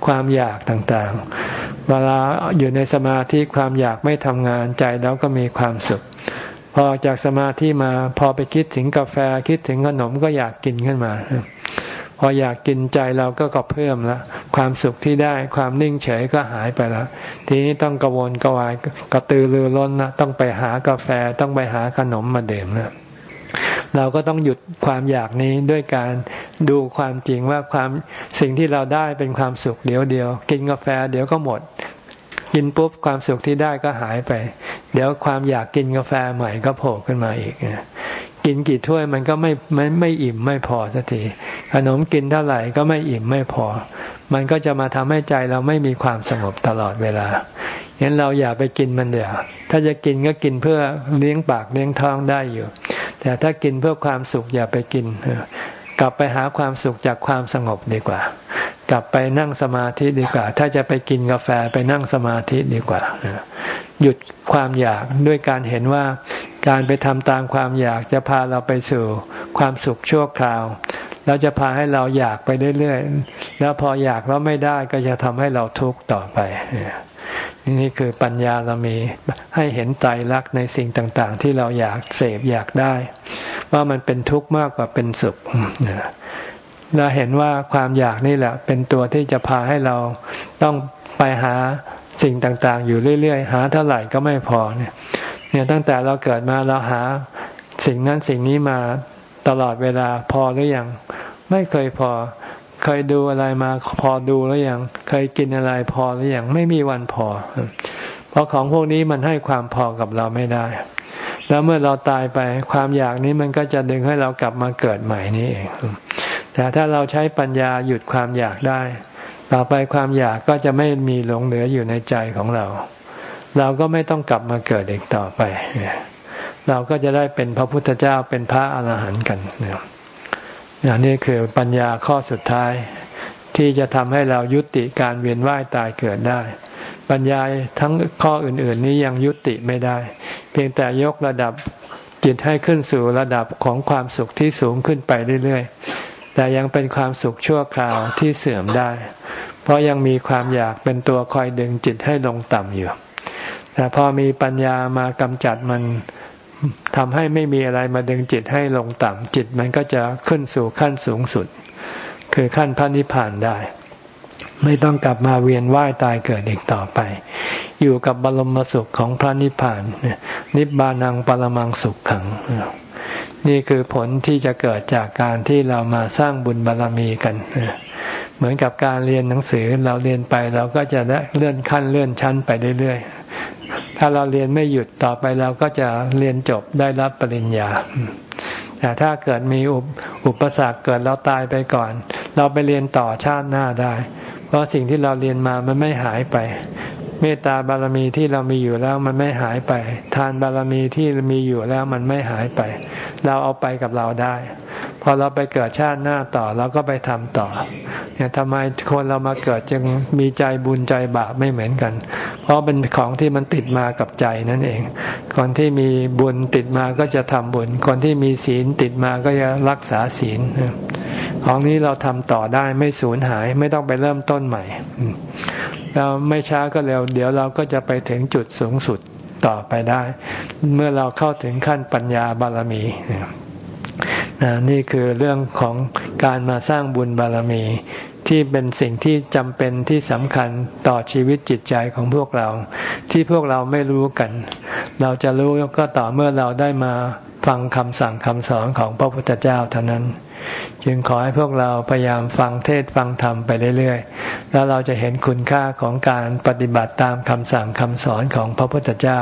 ความอยากต่างๆ เวลาอยู่ในสมาธิความอยากไม่ทำงานใจแล้วก็มีความสุขพอจากสมาธิมาพอไปคิดถึงกาแฟคิดถึงขนมก็อยากกินขึ้นมา พออยากกินใจเราก็ก็เพิ่มละความสุขที่ได้ความนิ่งเฉยก็หายไปแล้วทีนี้ต้องกระวนกระวายกระตือรือร้นนะต้องไปหากาแฟต้องไปหาขนมมาเดื่มนะเราก็ต้องหยุดความอยากนี้ด้วยการดูความจริงว่าความสิ่งที่เราได้เป็นความสุขเดี๋ยวเดียว กินกาแฟเดี๋ยวก็หมด กินปุ๊บความสุขที่ได้ก็หายไป เดี๋ยวความอยากกินกาแฟใหม่ก็โผล่ขึ้นมาอีก กินกี่ถ้วยมันก็ไม่ไม่ไม่อิ่มไม่พอสักทีขนมกินเท่าไหร่ก็ไม่อิ่มไม่พอ มันก็จะมาทำให้ใจเราไม่มีความสงบตลอดเวลางั้นเราอย่าไปกินมันเดี๋ยวถ้าจะกินก็กินเพื่อเลี้ยงปากเลี้ยงท้องได้อยู่ แต่ถ้ากินเพื่อความสุขอย่าไปกินกลับไปหาความสุขจากความสงบดีกว่า กลับไปนั่งสมาธิดีกว่า ถ้าจะไปกินกาแฟไปนั่งสมาธิดีกว่า หยุดความอยากด้วยการเห็นว่าการไปทำตามความอยากจะพาเราไปสู่ความสุขชั่วคราว แล้วจะพาให้เราอยากไปเรื่อยๆ แล้วพออยากแล้วไม่ได้ก็จะทำให้เราทุกข์ต่อไป นี่คือปัญญาเรามีให้เห็นไตรลักษณ์ในสิ่งต่าง ๆ ที่เราอยากเสพอยากได้ ว่ามันเป็นทุกข์มากกว่าเป็นสุขเราเห็นว่าความอยากนี่แหละ เป็นตัวที่จะพาให้เราต้องไปหา สิ่งต่างๆ อยู่เรื่อย ๆ หาเท่าไหร่ก็ไม่พอเนี่ย เนี่ยตั้งแต่เราเกิดมาเราหาสิ่งนั้นสิ่งนี้มาตลอดเวลาพอหรือยังไม่เคยพอ เคยดูอะไรมาพอดูแล้วยังเคยกินอะไรพอหรือยังไม่มีวันพอ เพราะของพวกนี้มันให้ความพอกับเราไม่ได้ แล้วเมื่อเราตายไปความอยากนี้มันก็จะดึงให้เรากลับมาเกิดใหม่นี่เองแต่ถ้าเราใช้ปัญญาหยุดความอยากได้ ต่อไปความอยากก็จะไม่มีหลงเหลืออยู่ในใจของเรา เราก็ไม่ต้องกลับมาเกิดอีกต่อไป เราก็จะได้เป็นพระพุทธเจ้าเป็นพระอรหันต์กันนะนี่คือปัญญาข้อสุดท้ายที่จะทำให้เรายุติการเวียนว่ายตายเกิดได้ ปัญญาทั้งข้ออื่น ๆ นี้ยังยุติไม่ได้ เพียงแต่ยกระดับจิตให้ขึ้นสู่ระดับของความสุขที่สูงขึ้นไปเรื่อยๆ แต่ยังเป็นความสุขชั่วคราวที่เสื่อมได้ เพราะยังมีความอยากเป็นตัวคอยดึงจิตให้ลงต่ำอยู่ แต่พอมีปัญญามากำจัดมันทำให้ไม่มีอะไรมาดึงจิตให้ลงต่ำจิตมันก็จะขึ้นสู่ขั้นสูงสุด คือขั้นพระนิพพานได้ ไม่ต้องกลับมาเวียนว่ายตายเกิดอีกต่อไป อยู่กับบรมสุขของพระนิพพานนิบานังปรมังสุขขัง นี่คือผลที่จะเกิดจากการที่เรามาสร้างบุญบารรมีกัน เหมือนกับการเรียนหนังสือเราเรียนไปเราก็จะได้เลื่อนขั้นเลื่อนชั้นไปเรื่อยๆ ถ้าเราเรียนไม่หยุดต่อไปเราก็จะเรียนจบได้รับปริญญา แต่ถ้าเกิดมีอุปสรรคเกิดเราตายไปก่อน เราไปเรียนต่อชาติหน้าได้ เพราะสิ่งที่เราเรียนมามันไม่หายไป เมตตาบารมีที่เรามีอยู่แล้วมันไม่หายไป ทานบารมีที่มีอยู่แล้วมันไม่หายไป เราเอาไปกับเราได้ พอเราไปเกิดชาติหน้าต่อเราก็ไปทำต่อ เนี่ยทำไมคนเรามาเกิดจึงมีใจบุญใจบาปไม่เหมือนกัน เพราะเป็นของที่มันติดมากับใจนั่นเอง คนที่มีบุญติดมาก็จะทำบุญ คนที่มีศีลติดมาก็จะรักษาศีลของนี้เราทำต่อได้ไม่สูญหายไม่ต้องไปเริ่มต้นใหม่ เราไม่ช้าก็เร็ว เดี๋ยวเราก็จะไปถึงจุดสูงสุดต่อไปได้ เมื่อเราเข้าถึงขั้นปัญญาบารมีนี่คือเรื่องของการมาสร้างบุญบารมีที่เป็นสิ่งที่จำเป็นที่สำคัญต่อชีวิตจิตใจของพวกเรา ที่พวกเราไม่รู้กัน เราจะรู้ก็ต่อเมื่อเราได้มาฟังคำสั่งคำสอนของพระพุทธเจ้าเท่านั้น จึงขอให้พวกเราพยายามฟังเทศฟังธรรมไปเรื่อยๆ แล้วเราจะเห็นคุณค่าของการปฏิบัติตามคำสั่งคำสอนของพระพุทธเจ้า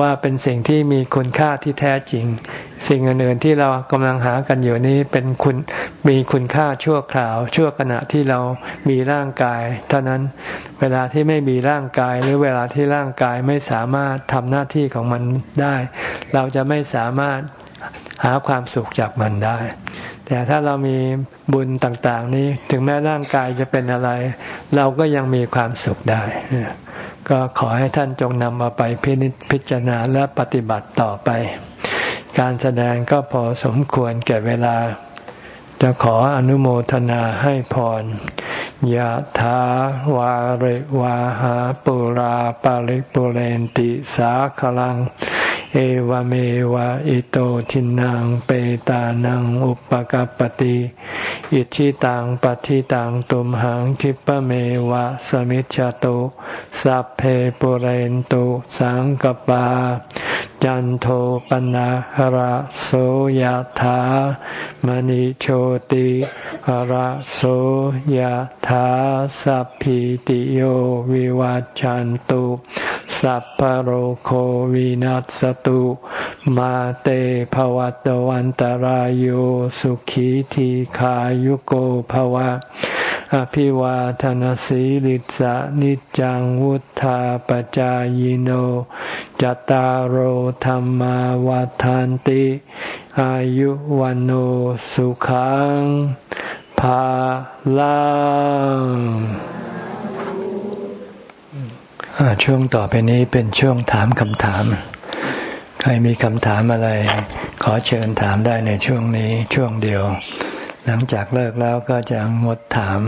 ว่าเป็นสิ่งที่มีคุณค่าที่แท้จริง สิ่งอื่นๆที่เรากำลังหากันอยู่นี้เป็นคุณมีคุณค่าชั่วคราว ชั่วขณะที่เรามีร่างกาย เท่านั้นเวลาที่ไม่มีร่างกายหรือเวลาที่ร่างกายไม่สามารถทำหน้าที่ของมันได้ เราจะไม่สามารถหาความสุขจากมันได้ แต่ถ้าเรามีบุญต่างๆ นี้ถึงแม้ร่างกายจะเป็นอะไร เราก็ยังมีความสุขได้ ก็ขอให้ท่านจงนำมาไปพินิจพิจารณาและปฏิบัติต่อไป การแสดงก็พอสมควรแก่เวลา จะขออนุโมทนาให้พรยะถาวาริวาหาปุราปาริปุเรนติสาขลัง เอวเมวะอิโตทินังเปตานังอุปกปติอิชิตังปฏิตังตุมหังคิปะเมวะสมิจฉตุสัพเพปุเรนตุสังกปาจันโทปนะหระโสยธามณิโชติหระโสยธาสัพพิติโยวิวัจจันตุสัพพโรโควินัสตุ มาเตภวัตวันตารโยสุขีทีขายุโกภวะ อภิวาทนสีลิสะนิจังวุธาปจายโนจตารโธรรมวาทานติ อายุวันโอสุขังภาลังช่วงต่อไปนี้เป็นช่วงถามคำถาม ใครมีคำถามอะไร ขอเชิญถามได้ในช่วงนี้ช่วงเดียว หลังจากเลิกแล้วก็จะงดถาม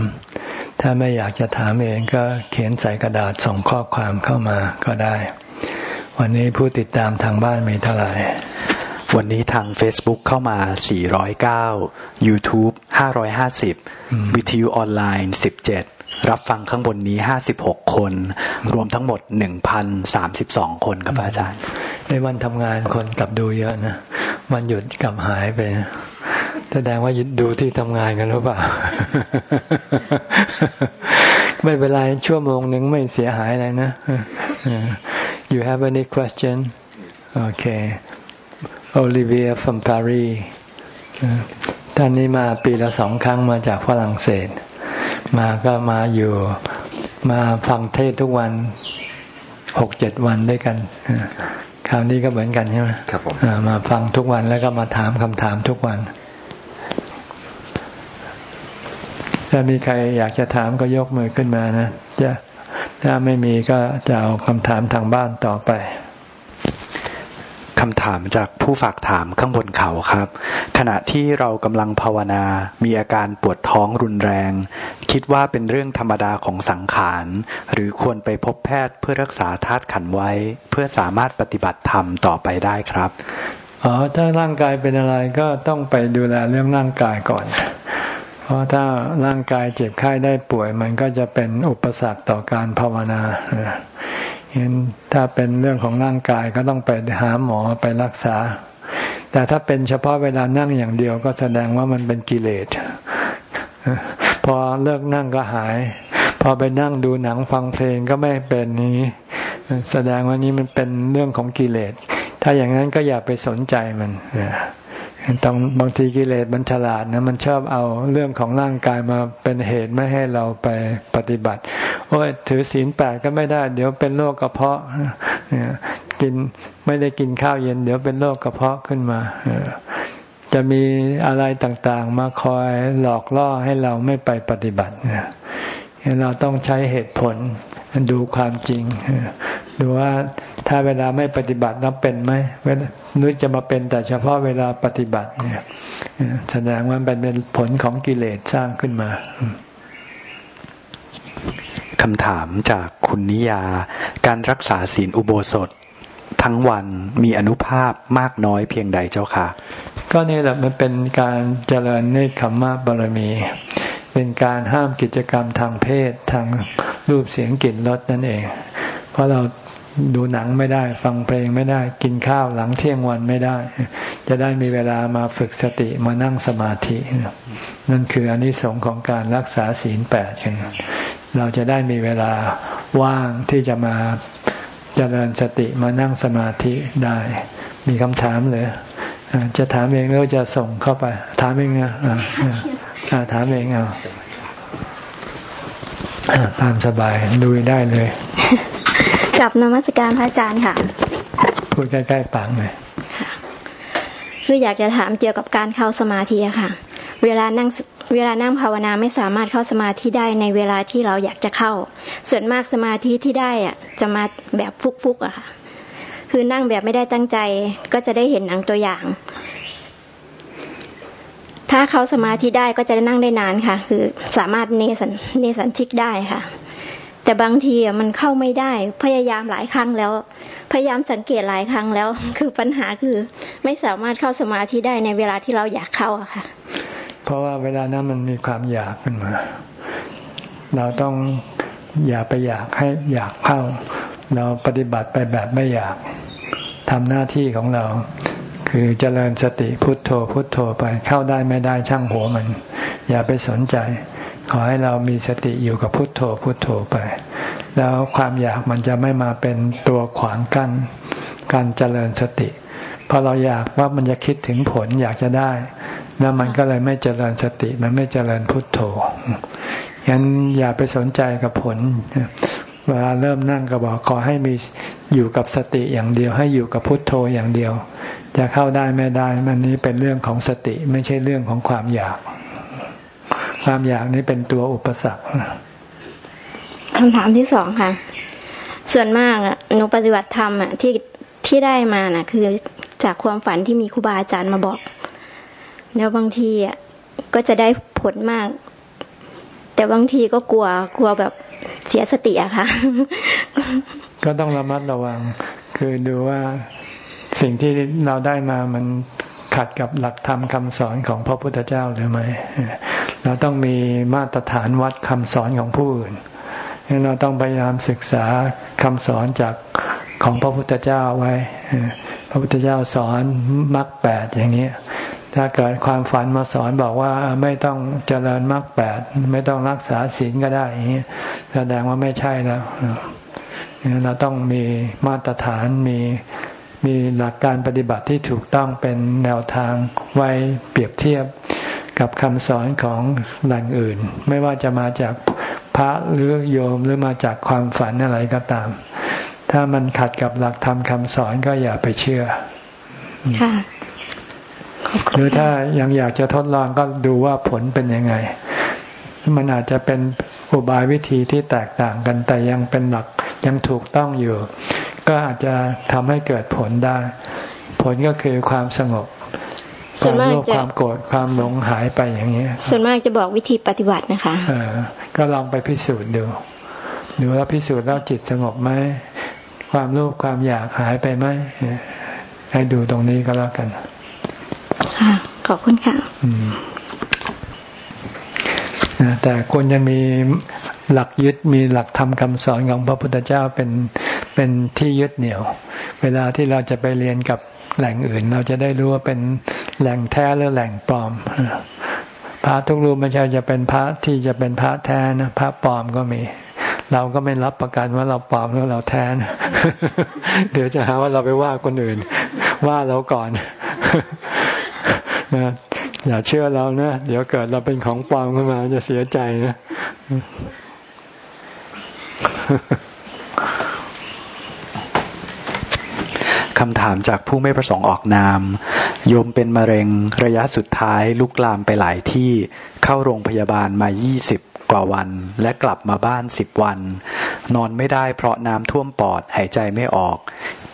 ถ้าไม่อยากจะถามเองก็เขียนใส่กระดาษส่งข้อความเข้ามาก็ได้ วันนี้ผู้ติดตามทางบ้านมีเท่าไหร่ วันนี้ทาง Facebook เข้ามา 409 YouTube 550 วิทยุออนไลน์ 17 รับฟังข้างบนนี้ 56 คน รวมทั้งหมด 1,032 คนครับอาจารย์ ในวันทำงานคนกลับดูเยอะนะ วันหยุดกลับหายไปแสดงว่าดูที่ทำงานกันหรือเปล่า ไม่เป็นไรชั่วโมงหนึ่งไม่เสียหายอะไรนะ You have any question? Okay. Olivia from Paris ท่านนี้มาปีละสองครั้งมาจากฝรั่งเศส มาก็มาอยู่มาฟังเทศทุกวันหกเจ็ดวันด้วยกันคราวนี้ก็เหมือนกันใช่ไหมครับผมมาฟังทุกวันแล้วก็มาถามคำถามทุกวันถ้ามีใครอยากจะถามก็ยกมือขึ้นมานะจะ ถ้าไม่มีก็จะเอาคำถามทางบ้านต่อไปคำถามจากผู้ฝากถามข้างบนเขาครับ ขณะที่เรากำลังภาวนา มีอาการปวดท้องรุนแรง คิดว่าเป็นเรื่องธรรมดาของสังขาร หรือควรไปพบแพทย์เพื่อรักษาธาตุขันไว้ เพื่อสามารถปฏิบัติธรรมต่อไปได้ครับอ๋อถ้าร่างกายเป็นอะไรก็ต้องไปดูแลเรื่องร่างกายก่อน เพราะถ้าร่างกายเจ็บไข้ได้ป่วย มันก็จะเป็นอุปสรรคต่อการภาวนาเห็นถ้าเป็นเรื่องของร่างกายก็ต้องไปหาหมอไปรักษา แต่ถ้าเป็นเฉพาะเวลานั่งอย่างเดียวก็แสดงว่ามันเป็นกิเลสพอเลิกนั่งก็หาย พอไปนั่งดูหนังฟังเพลงก็ไม่เป็นนี้ แสดงว่านี้มันเป็นเรื่องของกิเลส ถ้าอย่างนั้นก็อย่าไปสนใจมัน ต้องบางทีกิเลสมันฉลาดนะมันชอบเอาเรื่องของร่างกายมาเป็นเหตุไม่ให้เราไปปฏิบัติ โอ้ยถือศีลแปดก็ไม่ได้ เดี๋ยวเป็นโรคกระเพาะกินไม่ได้กินข้าวเย็น เดี๋ยวเป็นโรคกระเพาะขึ้นมาจะมีอะไรต่างๆ มาคอยหลอกล่อให้เราไม่ไปปฏิบัติเราต้องใช้เหตุผลดูความจริง ดูว่าถ้าเวลาไม่ปฏิบัติแล้วเป็นไหมนึกจะมาเป็นแต่เฉพาะเวลาปฏิบัติเนี่ยแสดงว่าเป็นผลของกิเลสสร้างขึ้นมาคำถามจากคุณนิยา การรักษาศีลอุโบสถทั้งวันมีอนุภาพมากน้อยเพียงใดเจ้าค่ะ ก็นี่แหละมันเป็นการเจริญเนคขมมะบารมี เป็นการห้ามกิจกรรมทางเพศทางรูปเสียงกลิ่นรสนั่นเอง เพราะเรา ดูหนังไม่ได้ ฟังเพลงไม่ได้ กินข้าวหลังเที่ยงวันไม่ได้ จะได้มีเวลามาฝึกสติมานั่งสมาธิ นั่นคืออนนิสงส์ของการรักษาศีลแปดกันเราจะได้มีเวลาว่างที่จะมาเจริญสติมานั่งสมาธิได้ มีคำถามเลยจะถามเองหรือจะส่งเข้าไป ถามเองนะถามเองเอาตามสบายดูได้เลย กับนมัสการพระอาจารย์ค่ะ พูดใกล้ๆปากเลยคืออยากจะถามเกี่ยวกับการเข้าสมาธิค่ะ เวลานั่งเวลานั่งภาวนาไม่สามารถเข้าสมาธิได้ในเวลาที่เราอยากจะเข้า ส่วนมากสมาธิที่ได้อะ จะมาแบบฟุกๆอะค่ะ คือนั่งแบบไม่ได้ตั้งใจก็จะได้เห็นหนังตัวอย่าง ถ้าเขาสมาธิได้ก็จะได้นั่งได้นานค่ะ คือสามารถเนสันเนสันชิกได้ค่ะ แต่บางทีมันเข้าไม่ได้ พยายามหลายครั้งแล้ว พยายามสังเกตหลายครั้งแล้ว คือปัญหาคือไม่สามารถเข้าสมาธิได้ในเวลาที่เราอยากเข้าอะค่ะ เพราะว่าเวลานั้นมันมีความอยากขึ้นมา เราต้องอย่าไปอยากให้อยากเข้า เราปฏิบัติไปแบบไม่อยากทำหน้าที่ของเรา คือเจริญสติพุทโธพุทโธไปเข้าได้ไม่ได้ช่างหัวมัน อย่าไปสนใจ ขอให้เรามีสติอยู่กับพุทโธพุทโธไป แล้วความอยากมันจะไม่มาเป็นตัวขวางกั้นการเจริญสติพอเราอยากว่ามันจะคิดถึงผลอยากจะได้ แล้วมันก็เลยไม่เจริญสติ มันไม่เจริญพุทโธยันอย่าไปสนใจกับผลเวลาเริ่มนั่งก็บอกขอให้มีอยู่กับสติอย่างเดียว ให้อยู่กับพุทโธอย่างเดียว จะเข้าได้ไม่ได้มันนี้เป็นเรื่องของสติไม่ใช่เรื่องของความอยาก ความอยากนี้เป็นตัวอุปสรรคคำถามที่สองค่ะ ส่วนมากอะหนูปฏิบัติธรรมอะที่ที่ได้มาน่ะ คือจากความฝันที่มีครูบาอาจารย์มาบอก แล้วบางทีอะก็จะได้ผลมาก แต่บางทีก็กลัวกลัวแบบเสียสติอะค่ะ ก็ต้องระมัดระวัง คือดูว่าสิ่งที่เราได้มามัน ขัดกับหลักธรรมคำสอนของพระพุทธเจ้าหรือไม่ เราต้องมีมาตรฐานวัดคำสอนของผู้อื่นเราต้องพยายามศึกษาคำสอนจากของพระพุทธเจ้าไว้ พระพุทธเจ้าสอนมรรคแปดอย่างนี้ ถ้าเกิดความฝันมาสอนบอกว่าไม่ต้องเจริญมรรคแปดไม่ต้องรักษาศีลก็ได้อย่างนี้แสดงว่าไม่ใช่แล้ว เราต้องมีมาตรฐานมี มีหลักการปฏิบัติที่ถูกต้องเป็นแนวทางไว้เปรียบเทียบกับคำสอนของแหล่งอื่น ไม่ว่าจะมาจากพระหรือโยมหรือมาจากความฝันอะไรก็ตาม ถ้ามันขัดกับหลักธรรมคำสอนก็อย่าไปเชื่อค่ะหรือถ้ายังอยากจะทดลองก็ดูว่าผลเป็นยังไง มันอาจจะเป็นอุบายวิธีที่แตกต่างกันแต่ยังเป็นหลักยังถูกต้องอยู่ ก็อาจจะทำให้เกิดผลได้ ผลก็คือความสงบความโลภความโกรธความหลงหายไปอย่างนี้ส่วนมากจะบอกวิธีปฏิบัตินะคะเออก็ลองไปพิสูจน์ดูดูว่าพิสูจน์แล้วจิตสงบไหมความโลภความอยากหายไปไหมให้ดูตรงนี้ก็แล้วกันค่ะขอบคุณค่ะแต่ควรจะมีหลักยึดมีหลักธรรมคำสอนของพระพุทธเจ้าเป็น เป็นที่ยึดเหนี่ยว เวลาที่เราจะไปเรียนกับแหล่งอื่น เราจะได้รู้ว่าเป็นแหล่งแท้หรือแหล่งปลอมพระทุกรูปไม่ใช่จะเป็นพระที่จะเป็นพระแท้นะพระปลอมก็มี เราก็ไม่รับประกันว่าเราปลอมหรือเราแท้นะเดี๋ยวจะหาว่าเราไปว่าคนอื่น ว่าเราก่อนนะอย่าเชื่อเรานะเดี๋ยวเกิดเราเป็นของปลอมขึ้นมาจะเสียใจนะ คำถามจากผู้ไม่ประสงค์ออกนาม โยมเป็นมะเร็งระยะสุดท้ายลุกลามไปหลายที่เข้าโรงพยาบาลมา 20 กว่าวัน และกลับมาบ้าน10วัน นอนไม่ได้เพราะน้ำท่วมปอดหายใจไม่ออก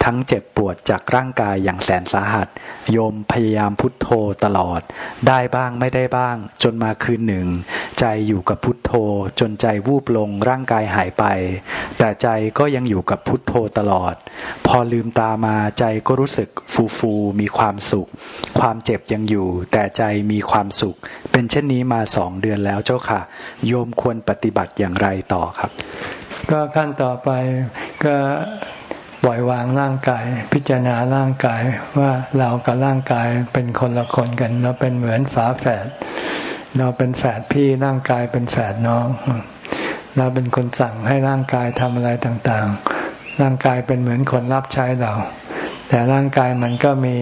ทั้งเจ็บปวดจากร่างกายอย่างแสนสาหัส โยมพยายามพุทโธตลอด ได้บ้างไม่ได้บ้าง จนมาคืนหนึ่ง ใจอยู่กับพุทโธ จนใจวูบลงร่างกายหายไป แต่ใจก็ยังอยู่กับพุทโธตลอด พอลืมตามาใจก็รู้สึกฟูฟูมีความสุข ความเจ็บยังอยู่ แต่ใจมีความสุข เป็นเช่นนี้มาสองเดือนแล้วเจ้าค่ะ โยมมควรปฏิบัติอย่างไรต่อครับ ก็ขั้นต่อไปก็ปล่อยวางร่างกาย พิจารณาร่างกายว่าเรากับร่างกายเป็นคนละคนกัน เราเป็นเหมือนฝาแฝดเราเป็นแฝดพี่ร่างกายเป็นแฝดน้อง เราเป็นคนสั่งให้ร่างกายทำอะไรต่างๆ ร่างกายเป็นเหมือนคนรับใช้เรา แต่ร่างกายมันก็มี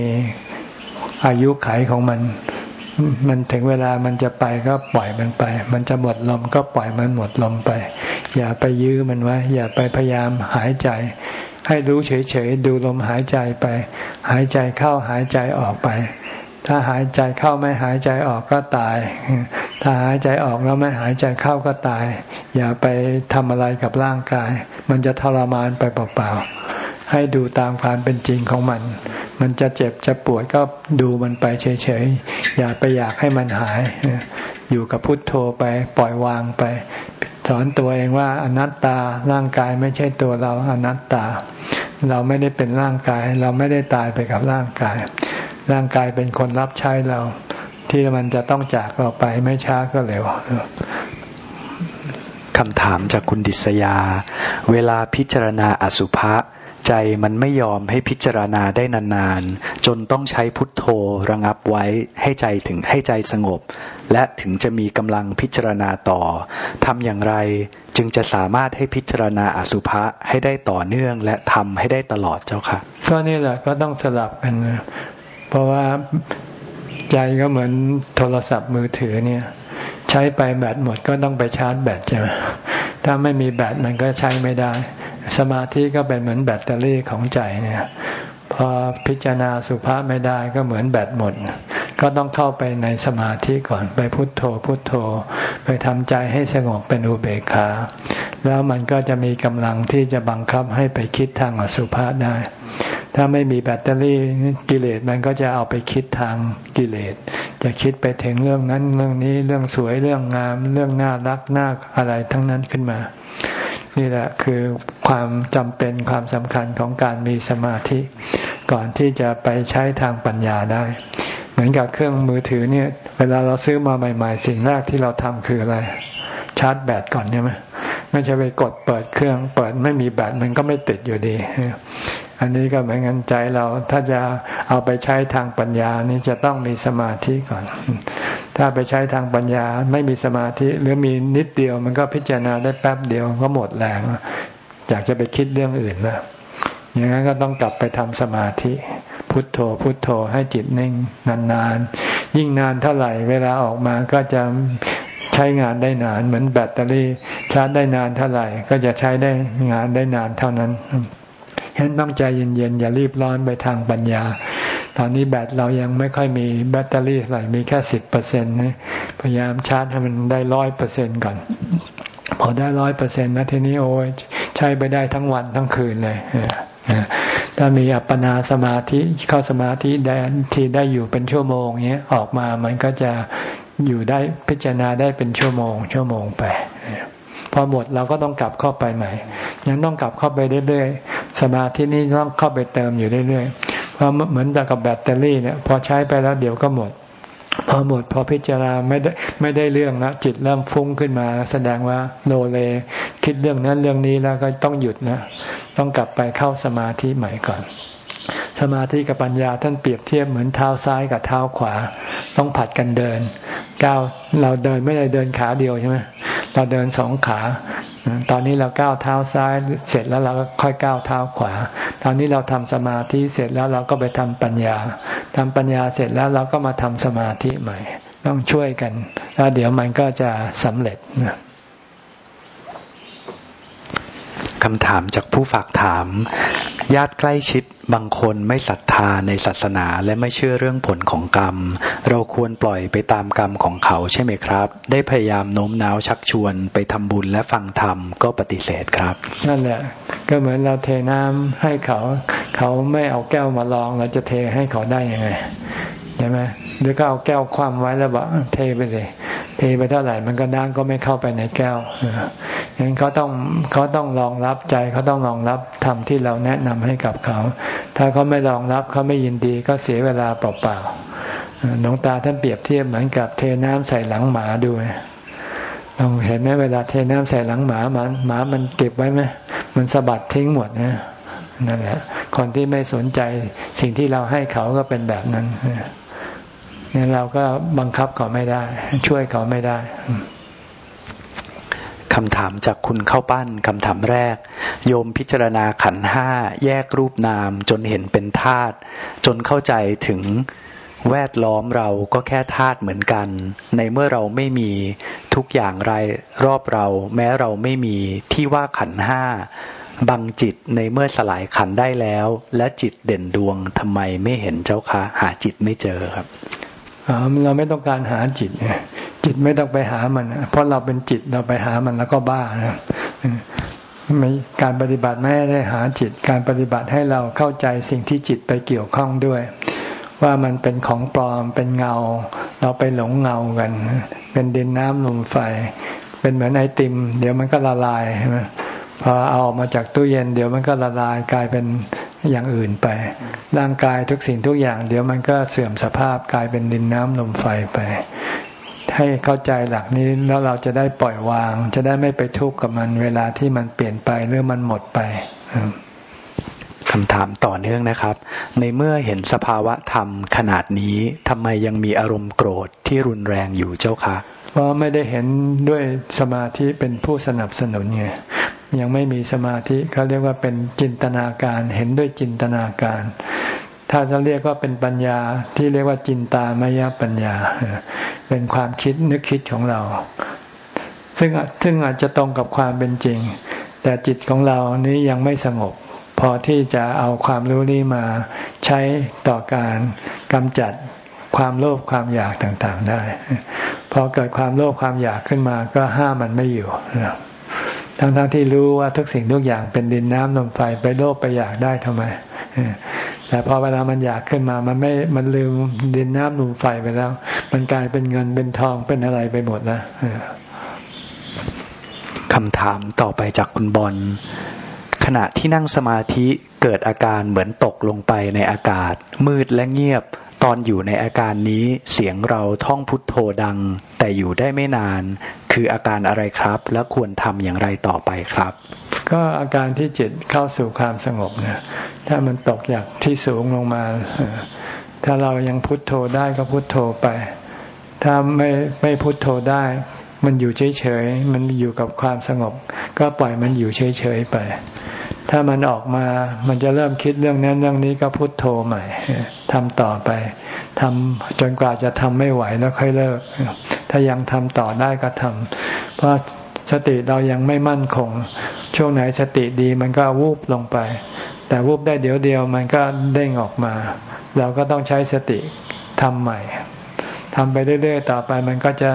อายุไขของมัน มันถึงเวลามันจะไปก็ปล่อยมันไป มันจะหมดลมก็ปล่อยมันหมดลมไป อย่าไปยื้อมันไว้ อย่าไปพยายามหายใจ ให้รู้เฉยๆ ดูลมหายใจไป หายใจเข้าหายใจออกไป ถ้าหายใจเข้าไม่หายใจออกก็ตาย ถ้าหายใจออกแล้วไม่หายใจเข้าก็ตาย อย่าไปทำอะไรกับร่างกาย มันจะทรมานไปเปล่าๆ ให้ดูตามความเป็นจริงของมัน มันจะเจ็บจะปวดก็ดูมันไปเฉยๆ อย่าไปอยากให้มันหาย อยู่กับพุทโธไปปล่อยวางไป สอนตัวเองว่าอนัตตาร่างกายไม่ใช่ตัวเราอนัตตา เราไม่ได้เป็นร่างกาย เราไม่ได้ตายไปกับร่างกาย ร่างกายเป็นคนรับใช้เรา ที่มันจะต้องจากเราไปไม่ช้าก็เร็วคำถามจากคุณดิษยา เวลาพิจารณาอสุภะ ใจมันไม่ยอมให้พิจารณาได้นานๆ จนต้องใช้พุทโธระงับไว้ให้ใจถึงให้ใจสงบ และถึงจะมีกำลังพิจารณาต่อทำอย่างไรจึงจะสามารถให้พิจารณาอสุภะให้ได้ต่อเนื่องและทำให้ได้ตลอดเจ้าค่ะ ก็นี่แหละก็ต้องสลับกันเพราะว่าใจก็เหมือนโทรศัพท์มือถือเนี่ยใช้ไปแบตหมดก็ต้องไปชาร์จแบตใช่ไหมถ้าไม่มีแบตมันก็ใช้ไม่ได้ สมาธิก็เป็นเหมือนแบตเตอรี่ของใจเนี่ย พอพิจารณาสุภาพไม่ได้ก็เหมือนแบตหมด ก็ต้องเข้าไปในสมาธิก่อนไปพุทโธ พุทโธ ไปทำใจให้สงบเป็นอุเบกขา แล้วมันก็จะมีกำลังที่จะบังคับให้ไปคิดทางอสุภะได้ ถ้าไม่มีแบตเตอรี่กิเลสมันก็จะเอาไปคิดทางกิเลสจะคิดไปถึงเรื่องนั้นเรื่องนี้เรื่องสวยเรื่องงาม เรื่องน่ารักน่าอะไรทั้งนั้นขึ้นมา นี่แหละคือความจำเป็นความสำคัญของการมีสมาธิ ก่อนที่จะไปใช้ทางปัญญาได้ เหมือนกับเครื่องมือถือเนี่ย เวลาเราซื้อมาใหม่ ๆ สิ่งแรกที่เราทำคืออะไร ชาร์จแบตก่อนใช่ไหมไม่ใช่ไปกดเปิดเครื่อง เปิดไม่มีแบตมันก็ไม่ติดอยู่ดี อันนี้ก็เหมือนกันใจเราถ้าจะเอาไปใช้ทางปัญญานี่จะต้องมีสมาธิก่อน ถ้าไปใช้ทางปัญญาไม่มีสมาธิหรือมีนิดเดียวมันก็พิจารณาได้แป๊บเดียวก็หมดแรงอยากจะไปคิดเรื่องอื่นแล้วอย่างนั้นก็ต้องกลับไปทำสมาธิ พุทโธ พุทโธให้จิตนิ่งนานๆ ยิ่งนานเท่าไหร่ เวลาออกมาก็จะใช้งานได้นาน เหมือนแบตเตอรี่ชาร์จได้นานเท่าไหร่ ก็จะใช้ได้งานได้นานเท่านั้น ฉะนั้นต้องใจเย็นๆอย่ารีบร้อนไปทางปัญญา ตอนนี้แบตเรายังไม่ค่อยมีแบตเตอรี่เท่าไหร่มีแค่สิบเปอร์เซ็นต์นะพยายามชาร์จให้มันได้ร้อยเปอร์เซ็นต์ก่อนพอได้ร้อยเปอร์เซ็นต์นะทีนี้โอ้ยใช้ไปได้ทั้งวันทั้งคืนเลยถ้ามีอัปปนาสมาธิเข้าสมาธิได้ที่ได้อยู่เป็นชั่วโมงเนี้ยออกมามันก็จะอยู่ได้พิจารณาได้เป็นชั่วโมง ชั่วโมงไป พอหมดเราก็ต้องกลับเข้าไปใหม่ ยังต้องกลับเข้าไปเรื่อยๆ สมาธินี้ต้องเข้าไปเติมอยู่เรื่อยๆเพราะเหมือนกับแบตเตอรี่เนี่ยพอใช้ไปแล้วเดี๋ยวก็หมด พอหมดพอพิจารณาไม่ได้ไม่ได้เรื่องแล้วจิตเริ่มฟุ้งขึ้นมา แสดงว่าโลเล คิดเรื่องนั้นเรื่องนี้แล้วก็ต้องหยุดนะ ต้องกลับไปเข้าสมาธิใหม่ก่อนสมาธิกับปัญญาท่านเปรียบเทียบเหมือนเท้าซ้ายกับเท้าขวา ต้องผัดกันเดินก้าวเราเดินไม่ได้เดินขาเดียวใช่ไหม เราเดินสองขา ตอนนี้เราก้าวเท้าซ้ายเสร็จแล้วเราก็ค่อยก้าวเท้าขวา ตอนนี้เราทำสมาธิเสร็จแล้วเราก็ไปทำปัญญาทำปัญญาเสร็จแล้วเราก็มาทำสมาธิใหม่ ต้องช่วยกัน แล้วเดี๋ยวมันก็จะสำเร็จนะคำถามจากผู้ฝากถาม ญาติใกล้ชิด บางคนไม่ศรัทธาในศาสนาและไม่เชื่อเรื่องผลของกรรม เราควรปล่อยไปตามกรรมของเขาใช่ไหมครับ ได้พยายามโน้มน้าวชักชวนไปทำบุญและฟังธรรมก็ปฏิเสธครับ นั่นแหละ ก็เหมือนเราเทน้ำให้เขา เขาไม่เอาแก้วมาลองเราจะเทให้เขาได้ยังไง ใช่ไหมหรือก็เอาแก้วคว่ำไว้แล้วบอกเทไปเลยเทไปเท่าไหร่มันก็น้ำก็ไม่เข้าไปในแก้วงนั้นเขาต้องเขาต้องรองรับใจเขาต้องรองรับทำที่เราแนะนำให้กับเขา ถ้าเขาไม่รองรับเขาไม่ยินดีก็เสียเวลาเปล่าๆหลวงตาท่านเปรียบเทียบเหมือนกับเทน้ำใส่หลังหมาดูลองเห็นไหมเวลาเทน้ำใส่หลังหมามันหมามันเก็บไว้ไหมมันสะบัดทิ้งหมดนะนั่นแหละคนที่ไม่สนใจสิ่งที่เราให้เขาก็เป็นแบบนั้น เนี่ยเราก็บังคับเขาไม่ได้ ช่วยเขาไม่ได้คำถามจากคุณเข้าปั้นคำถามแรก โยมพิจารณาขันห้าแยกรูปนามจนเห็นเป็นธาตุจนเข้าใจถึงแวดล้อมเราก็แค่ธาตุเหมือนกัน ในเมื่อเราไม่มีทุกอย่างไรรอบเรา แม้เราไม่มีที่ว่าขันห้าบังจิตในเมื่อสลายขันได้แล้ว และจิตเด่นดวงทำไมไม่เห็นเจ้าคะหาจิตไม่เจอครับ เราไม่ต้องการหาจิตจิตไม่ต้องไปหามัน เพราะเราเป็นจิตเราไปหามันแล้วก็บ้านะการปฏิบัติไม่ได้หาจิต การปฏิบัติให้เราเข้าใจสิ่งที่จิตไปเกี่ยวข้องด้วย ว่ามันเป็นของปลอมเป็นเงา เราไปหลงเงากัน เป็นดินน้ำลมไฟ เป็นเหมือนไอติม เดี๋ยวมันก็ละลายพอเอาออกมาจากตู้เย็น เดี๋ยวมันก็ละลายกลายเป็น อย่างอื่นไป ร่างกายทุกสิ่งทุกอย่าง เดี๋ยวมันก็เสื่อมสภาพกลายเป็นดินน้ำลมไฟไป ให้เข้าใจหลักนี้แล้วเราจะได้ปล่อยวาง จะได้ไม่ไปทุกข์กับมันเวลาที่มันเปลี่ยนไปหรือมันหมดไปคำถามต่อเนื่องนะครับ ในเมื่อเห็นสภาวะธรรมขนาดนี้ทำไมยังมีอารมณ์โกรธที่รุนแรงอยู่เจ้าคะเพราะไม่ได้เห็นด้วยสมาธิเป็นผู้สนับสนุนไง ยังไม่มีสมาธิเขาเรียกว่าเป็นจินตนาการ เห็นด้วยจินตนาการ ถ้าจะเรียกว่าเป็นปัญญาที่เรียกว่าจินตามยปัญญา เป็นความคิดนึกคิดของเรา ซึ่งซึ่งอาจจะตรงกับความเป็นจริง แต่จิตของเรานี้ยังไม่สงบ พอที่จะเอาความรู้นี้มาใช้ต่อการกำจัดความโลภความอยากต่างๆได้ พอเกิดความโลภความอยากขึ้นมาก็ห้ามมันไม่อยู่ ทั้งๆทที่รู้ว่าทุกสิ่งทุกอย่างเป็นดินน้ำลมไฟไปโลภไปอยากได้ทำไมแต่พอเวลามันอยากขึ้นมา มันไม่ มันลืมดินน้ำลมไฟไปแล้ว มันกลายเป็นเงินเป็นทองเป็นอะไรไปหมดแล้วคำถามต่อไปจากคุณบอล ขณะที่นั่งสมาธิเกิดอาการเหมือนตกลงไปในอากาศ มืดและเงียบ ตอนอยู่ในอาการนี้เสียงเราท่องพุทโธดัง แต่อยู่ได้ไม่นาน คืออาการอะไรครับ และควรทำอย่างไรต่อไปครับ ก็อาการที่จิตเข้าสู่ความสงบเนี่ยถ้ามันตกจากที่สูงลงมา ถ้าเรายังพุทโธได้ก็พุทโธไป ถ้าไม่ไม่พุทโธได้ มันอยู่เฉยๆ มันอยู่กับความสงบ ก็ปล่อยมันอยู่เฉยๆไป ถ้ามันออกมา มันจะเริ่มคิดเรื่องนั้นเรื่องนี้ก็พุโทโธใหม่ทำต่อไปทำจนกว่าจะทำไม่ไหวแล้วค่อยเลิก ถ้ายังทำต่อได้ก็ทำเพราะสติเรายังไม่มั่นคง ช่วงไหนสติดีมันก็วูบลงไป แต่วูบได้เดี๋ยวเดียวมันก็เด้งออกมา เราก็ต้องใช้สติทำใหม่ทำไปเรื่อยๆ ต่อไปมันก็จะ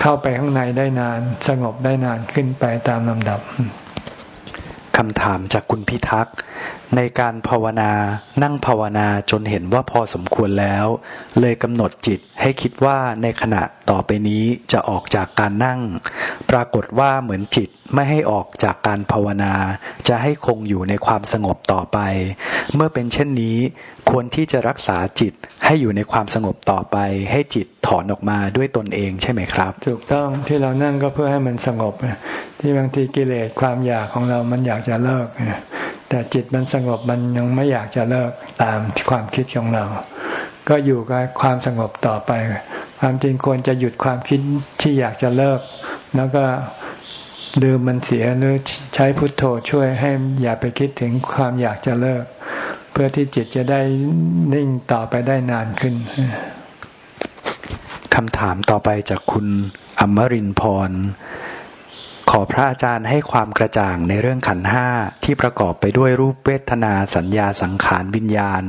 เข้าไปข้างในได้นาน สงบได้นานขึ้นไปตามลำดับคำถามจากคุณพิทักษ์ ในการภาวนา นั่งภาวนาจนเห็นว่าพอสมควรแล้ว เลยกำหนดจิตให้คิดว่าในขณะต่อไปนี้จะออกจากการนั่ง ปรากฏว่าเหมือนจิตไม่ให้ออกจากการภาวนา จะให้คงอยู่ในความสงบต่อไป เมื่อเป็นเช่นนี้ ควรที่จะรักษาจิตให้อยู่ในความสงบต่อไป ให้จิตถอนออกมาด้วยตนเองใช่ไหมครับ ถูกต้องที่เรานั่งก็เพื่อให้มันสงบ ที่บางทีกิเลสความอยากของเรามันอยากจะเลิก แต่จิตมันสงบมันยังไม่อยากจะเลิกตามความคิดของเรา ก็อยู่กับความสงบต่อไป ความจริงควรจะหยุดความคิดที่อยากจะเลิก แล้วก็ดื่มมันเสียหรือใช้พุทโธช่วยให้อย่าไปคิดถึงความอยากจะเลิก เพื่อที่จิตจะได้นิ่งต่อไปได้นานขึ้นคำถามต่อไปจากคุณอมรินพร ขอพระอาจารย์ให้ความกระจ่างในเรื่องขันห้าที่ประกอบไปด้วยรูปเวทนาสัญญาสังขารวิญญาณ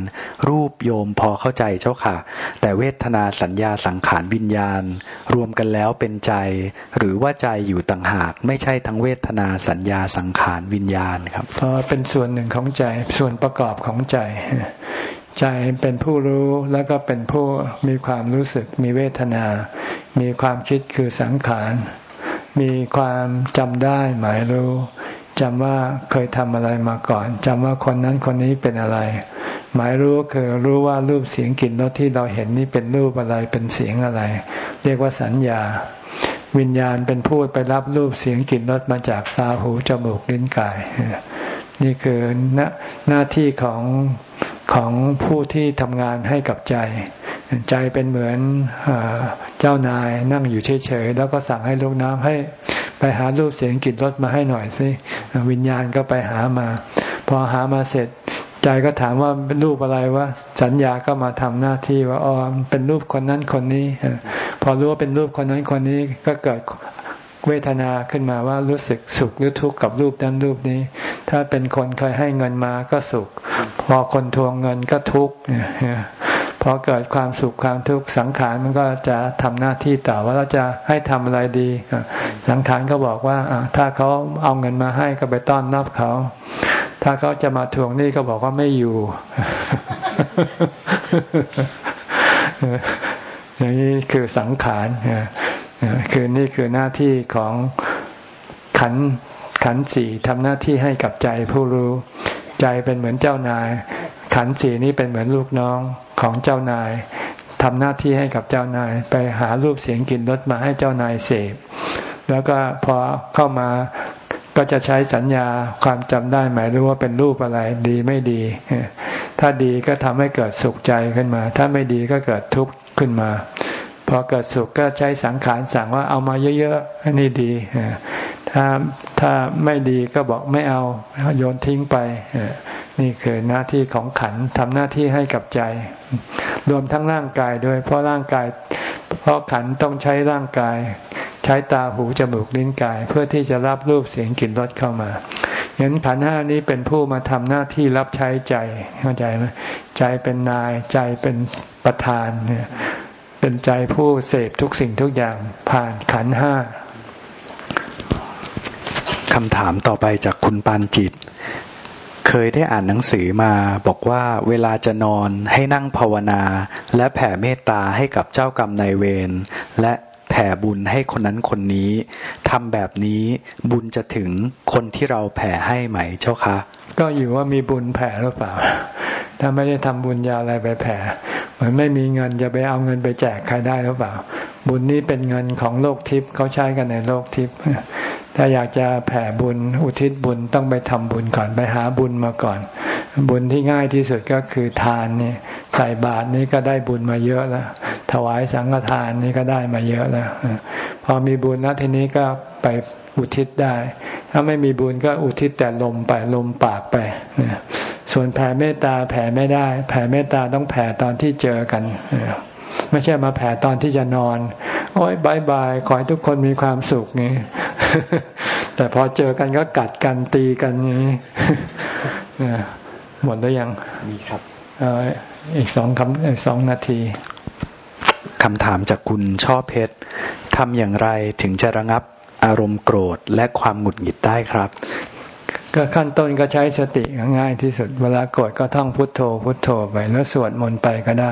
รูปโยมพอเข้าใจเจ้าค่ะ แต่เวทนาสัญญาสังขารวิญญาณ รวมกันแล้วเป็นใจ หรือว่าใจอยู่ต่างหาก ไม่ใช่ทั้งเวทนาสัญญาสังขารวิญญาณครับเพราะเป็นส่วนหนึ่งของใจส่วนประกอบของใจ ใจเป็นผู้รู้แล้วก็เป็นผู้มีความรู้สึกมีเวทนา มีความคิดคือสังขาร มีความจำได้หมายรู้จำว่าเคยทำอะไรมาก่อนจำว่าคนนั้นคนนี้เป็นอะไร หมายรู้คือรู้ว่ารูปเสียงกลิ่นรสที่เราเห็นนี่เป็นรูปอะไรเป็นเสียงอะไร เรียกว่าสัญญา วิญญาณเป็นผู้ไปรับรูปเสียงกลิ่นรสมาจากตาหูจมูกลิ้นกาย นี่คือหน้าหน้าที่ของของผู้ที่ทำงานให้กับใจ ใจเป็นเหมือนเจ้านายนั่งอยู่เฉยๆแล้วก็สั่งให้ลูกน้ำให้ไปหารูปเสียงกลิ่นรสมาให้หน่อยสิวิญญาณก็ไปหามา พอหามาเสร็จ ใจก็ถามว่าเป็นรูปอะไรวะสัญญาก็มาทำหน้าที่ว่าอ๋อเป็นรูปคนนั้นคนนี้ พอรู้ว่าเป็นรูปคนนั้นคนนี้ก็เกิดเวทนาขึ้นมาว่ารู้สึกสุขหรือทุกข์กับรูปนั้นรูปนี้ ถ้าเป็นคนเคยให้เงินมาก็สุข พอคนทวงเงินก็ทุกข์ พอเกิดความสุขความทุกข์สังขารมันก็จะทำหน้าที่ต่อว่าเราจะให้ทำอะไรดี สังขารก็บอกว่าถ้าเขาเอาเงินมาให้ก็ไปต้อนรับเขา ถ้าเขาจะมาทวงนี่ก็บอกว่าไม่อยู่ อย่างนี้คือสังขารคือนี่คือหน้าที่ของขันขันสี่ทำหน้าที่ให้กับใจผู้รู้ ใจเป็นเหมือนเจ้านาย ขันสีนี้เป็นเหมือนลูกน้องของเจ้านายทำหน้าที่ให้กับเจ้านายไปหารูปเสียงกลิ่นรสมาให้เจ้านายเสพ แล้วก็พอเข้ามาก็จะใช้สัญญาความจำได้หมายรู้ว่าเป็นรูปอะไร ดีไม่ดี ถ้าดีก็ทำให้เกิดสุขใจขึ้นมา ถ้าไม่ดีก็เกิดทุกข์ขึ้นมา พอเกิดสุขก็ใช้สังขารสั่งว่าเอามาเยอะๆนี่ดี ถ้าถ้าไม่ดีก็บอกไม่เอาโยนทิ้งไปนี่คือหน้าที่ของขันทำหน้าที่ให้กับใจ รวมทั้งร่างกายด้วย เพราะร่างกาย เพราะขันต้องใช้ร่างกาย ใช้ตาหูจมูกลิ้นกาย เพื่อที่จะรับรูปเสียงกลิ่นรสเข้ามางั้นขันห้านี้เป็นผู้มาทำหน้าที่รับใช้ใจเข้าใจไหมใจเป็นนายใจเป็นประธานเนี่ยเป็นใจผู้เสพทุกสิ่งทุกอย่างผ่านขันห้า คำถามต่อไปจากคุณปานจิต เคยได้อ่านหนังสือมาบอกว่าเวลาจะนอนให้นั่งภาวนา และแผ่เมตตาให้กับเจ้ากรรมนายเวรและแผ่บุญให้คนนั้นคนนี้ทำแบบนี้บุญจะถึงคนที่เราแผ่ให้ไหมเจ้าคะ ก็อยู่ว่ามีบุญแผ่หรือเปล่า ถ้าไม่ได้ทำบุญยาอะไรไปแผ่ เหมือนไม่มีเงินจะไปเอาเงินไปแจกใครได้หรือเปล่า บุญนี้เป็นเงินของโลกทิพย์เขาใช้กันในโลกทิพย์ถ้าอยากจะแผ่บุญอุทิศบุญต้องไปทำบุญก่อนไปหาบุญมาก่อน บุญที่ง่ายที่สุดก็คือทานนี่ใส่บาตรนี่ก็ได้บุญมาเยอะแล้วถวายสังฆทานนี่ก็ได้มาเยอะแล้วพอมีบุญแล้วทีนี้ก็ไปอุทิศได้ ถ้าไม่มีบุญก็อุทิศแต่ลมไปลมปากไปส่วนแผ่เมตตาแผ่ไม่ได้ แผ่เมตตาต้องแผ่ตอนที่เจอกัน ไม่ใช่มาแผ่ตอนที่จะนอน โอ้ยบายบายขอให้ทุกคนมีความสุขนี่แต่พอเจอกันก็กัดกันตีกันนี้หมดแล้วยังมีครับอีกสองคำสองนาทีคำถามจากคุณช่อเพชรทำอย่างไรถึงจะระงับอารมณ์โกรธและความหงุดหงิดได้ครับ ก็ขั้นต้นก็ใช้สติง่ายที่สุดเวลาโกรธก็ท่องพุทโธ พุทโธไปแล้วสวดมนต์ไปก็ได้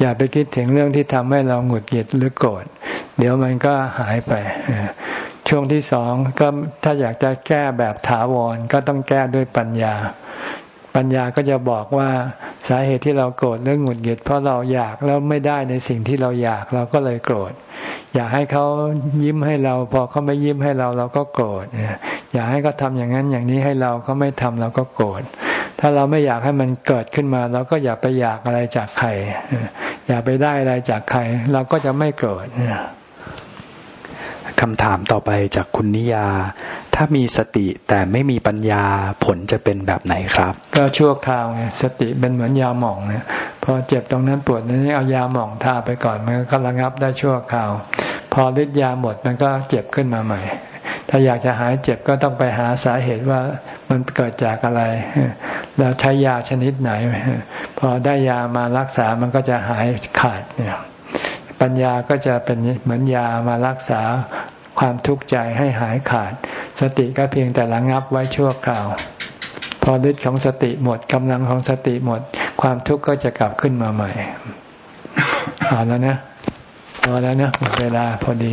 อย่าไปคิดถึงเรื่องที่ทำให้เราหงุดหงิดหรือโกรธเดี๋ยวมันก็หายไปช่วงที่สองก็ถ้าอยากจะแก้แบบถาวรก็ต้องแก้ด้วยปัญญา ปัญญาก็จะบอกว่าสาเหตุที่เราโกรธเรื่องหงุดหงิดเพราะเราอยากแล้วไม่ได้ในสิ่งที่เราอยากเราก็เลยโกรธ อยากให้เขายิ้มให้เรา พอเขาไม่ยิ้มให้เราเราก็โกรธอยากให้เขาทาอย่างนั้นอย่างนี้ให้เราเขาไม่ทำเราก็โกรธถ้าเราไม่อยากให้มันเกิดขึ้นมา เราก็อย่าไปอยากอะไรจากใครอย่าไปได้อะไรจากใคร เราก็จะไม่โกรธ คำถามต่อไปจากคุณนิยา ถ้ามีสติแต่ไม่มีปัญญาผลจะเป็นแบบไหนครับ ก็ชั่วคราวไงสติเป็นเหมือนยาหม่องเนี่ยพอเจ็บตรงนั้นปวดนี้เอายาหม่องทาไปก่อนมันก็ระงับได้ชั่วคราว พอฤทธิ์ยาหมดมันก็เจ็บขึ้นมาใหม่ ถ้าอยากจะหายเจ็บก็ต้องไปหาสาเหตุว่ามันเกิดจากอะไร แล้วใช้ยาชนิดไหน พอได้ยามารักษามันก็จะหายขาดเนี่ย ปัญญาก็จะเป็นเหมือนยามารักษาความทุกข์ใจให้หายขาด สติก็เพียงแต่ระงับไว้ชั่วคราว พอฤทธิ์ของสติหมดกำลังของสติหมด ความทุกข์ก็จะกลับขึ้นมาใหม่เอาแล้วนะพอแล้วนะหมดเวลาพอดี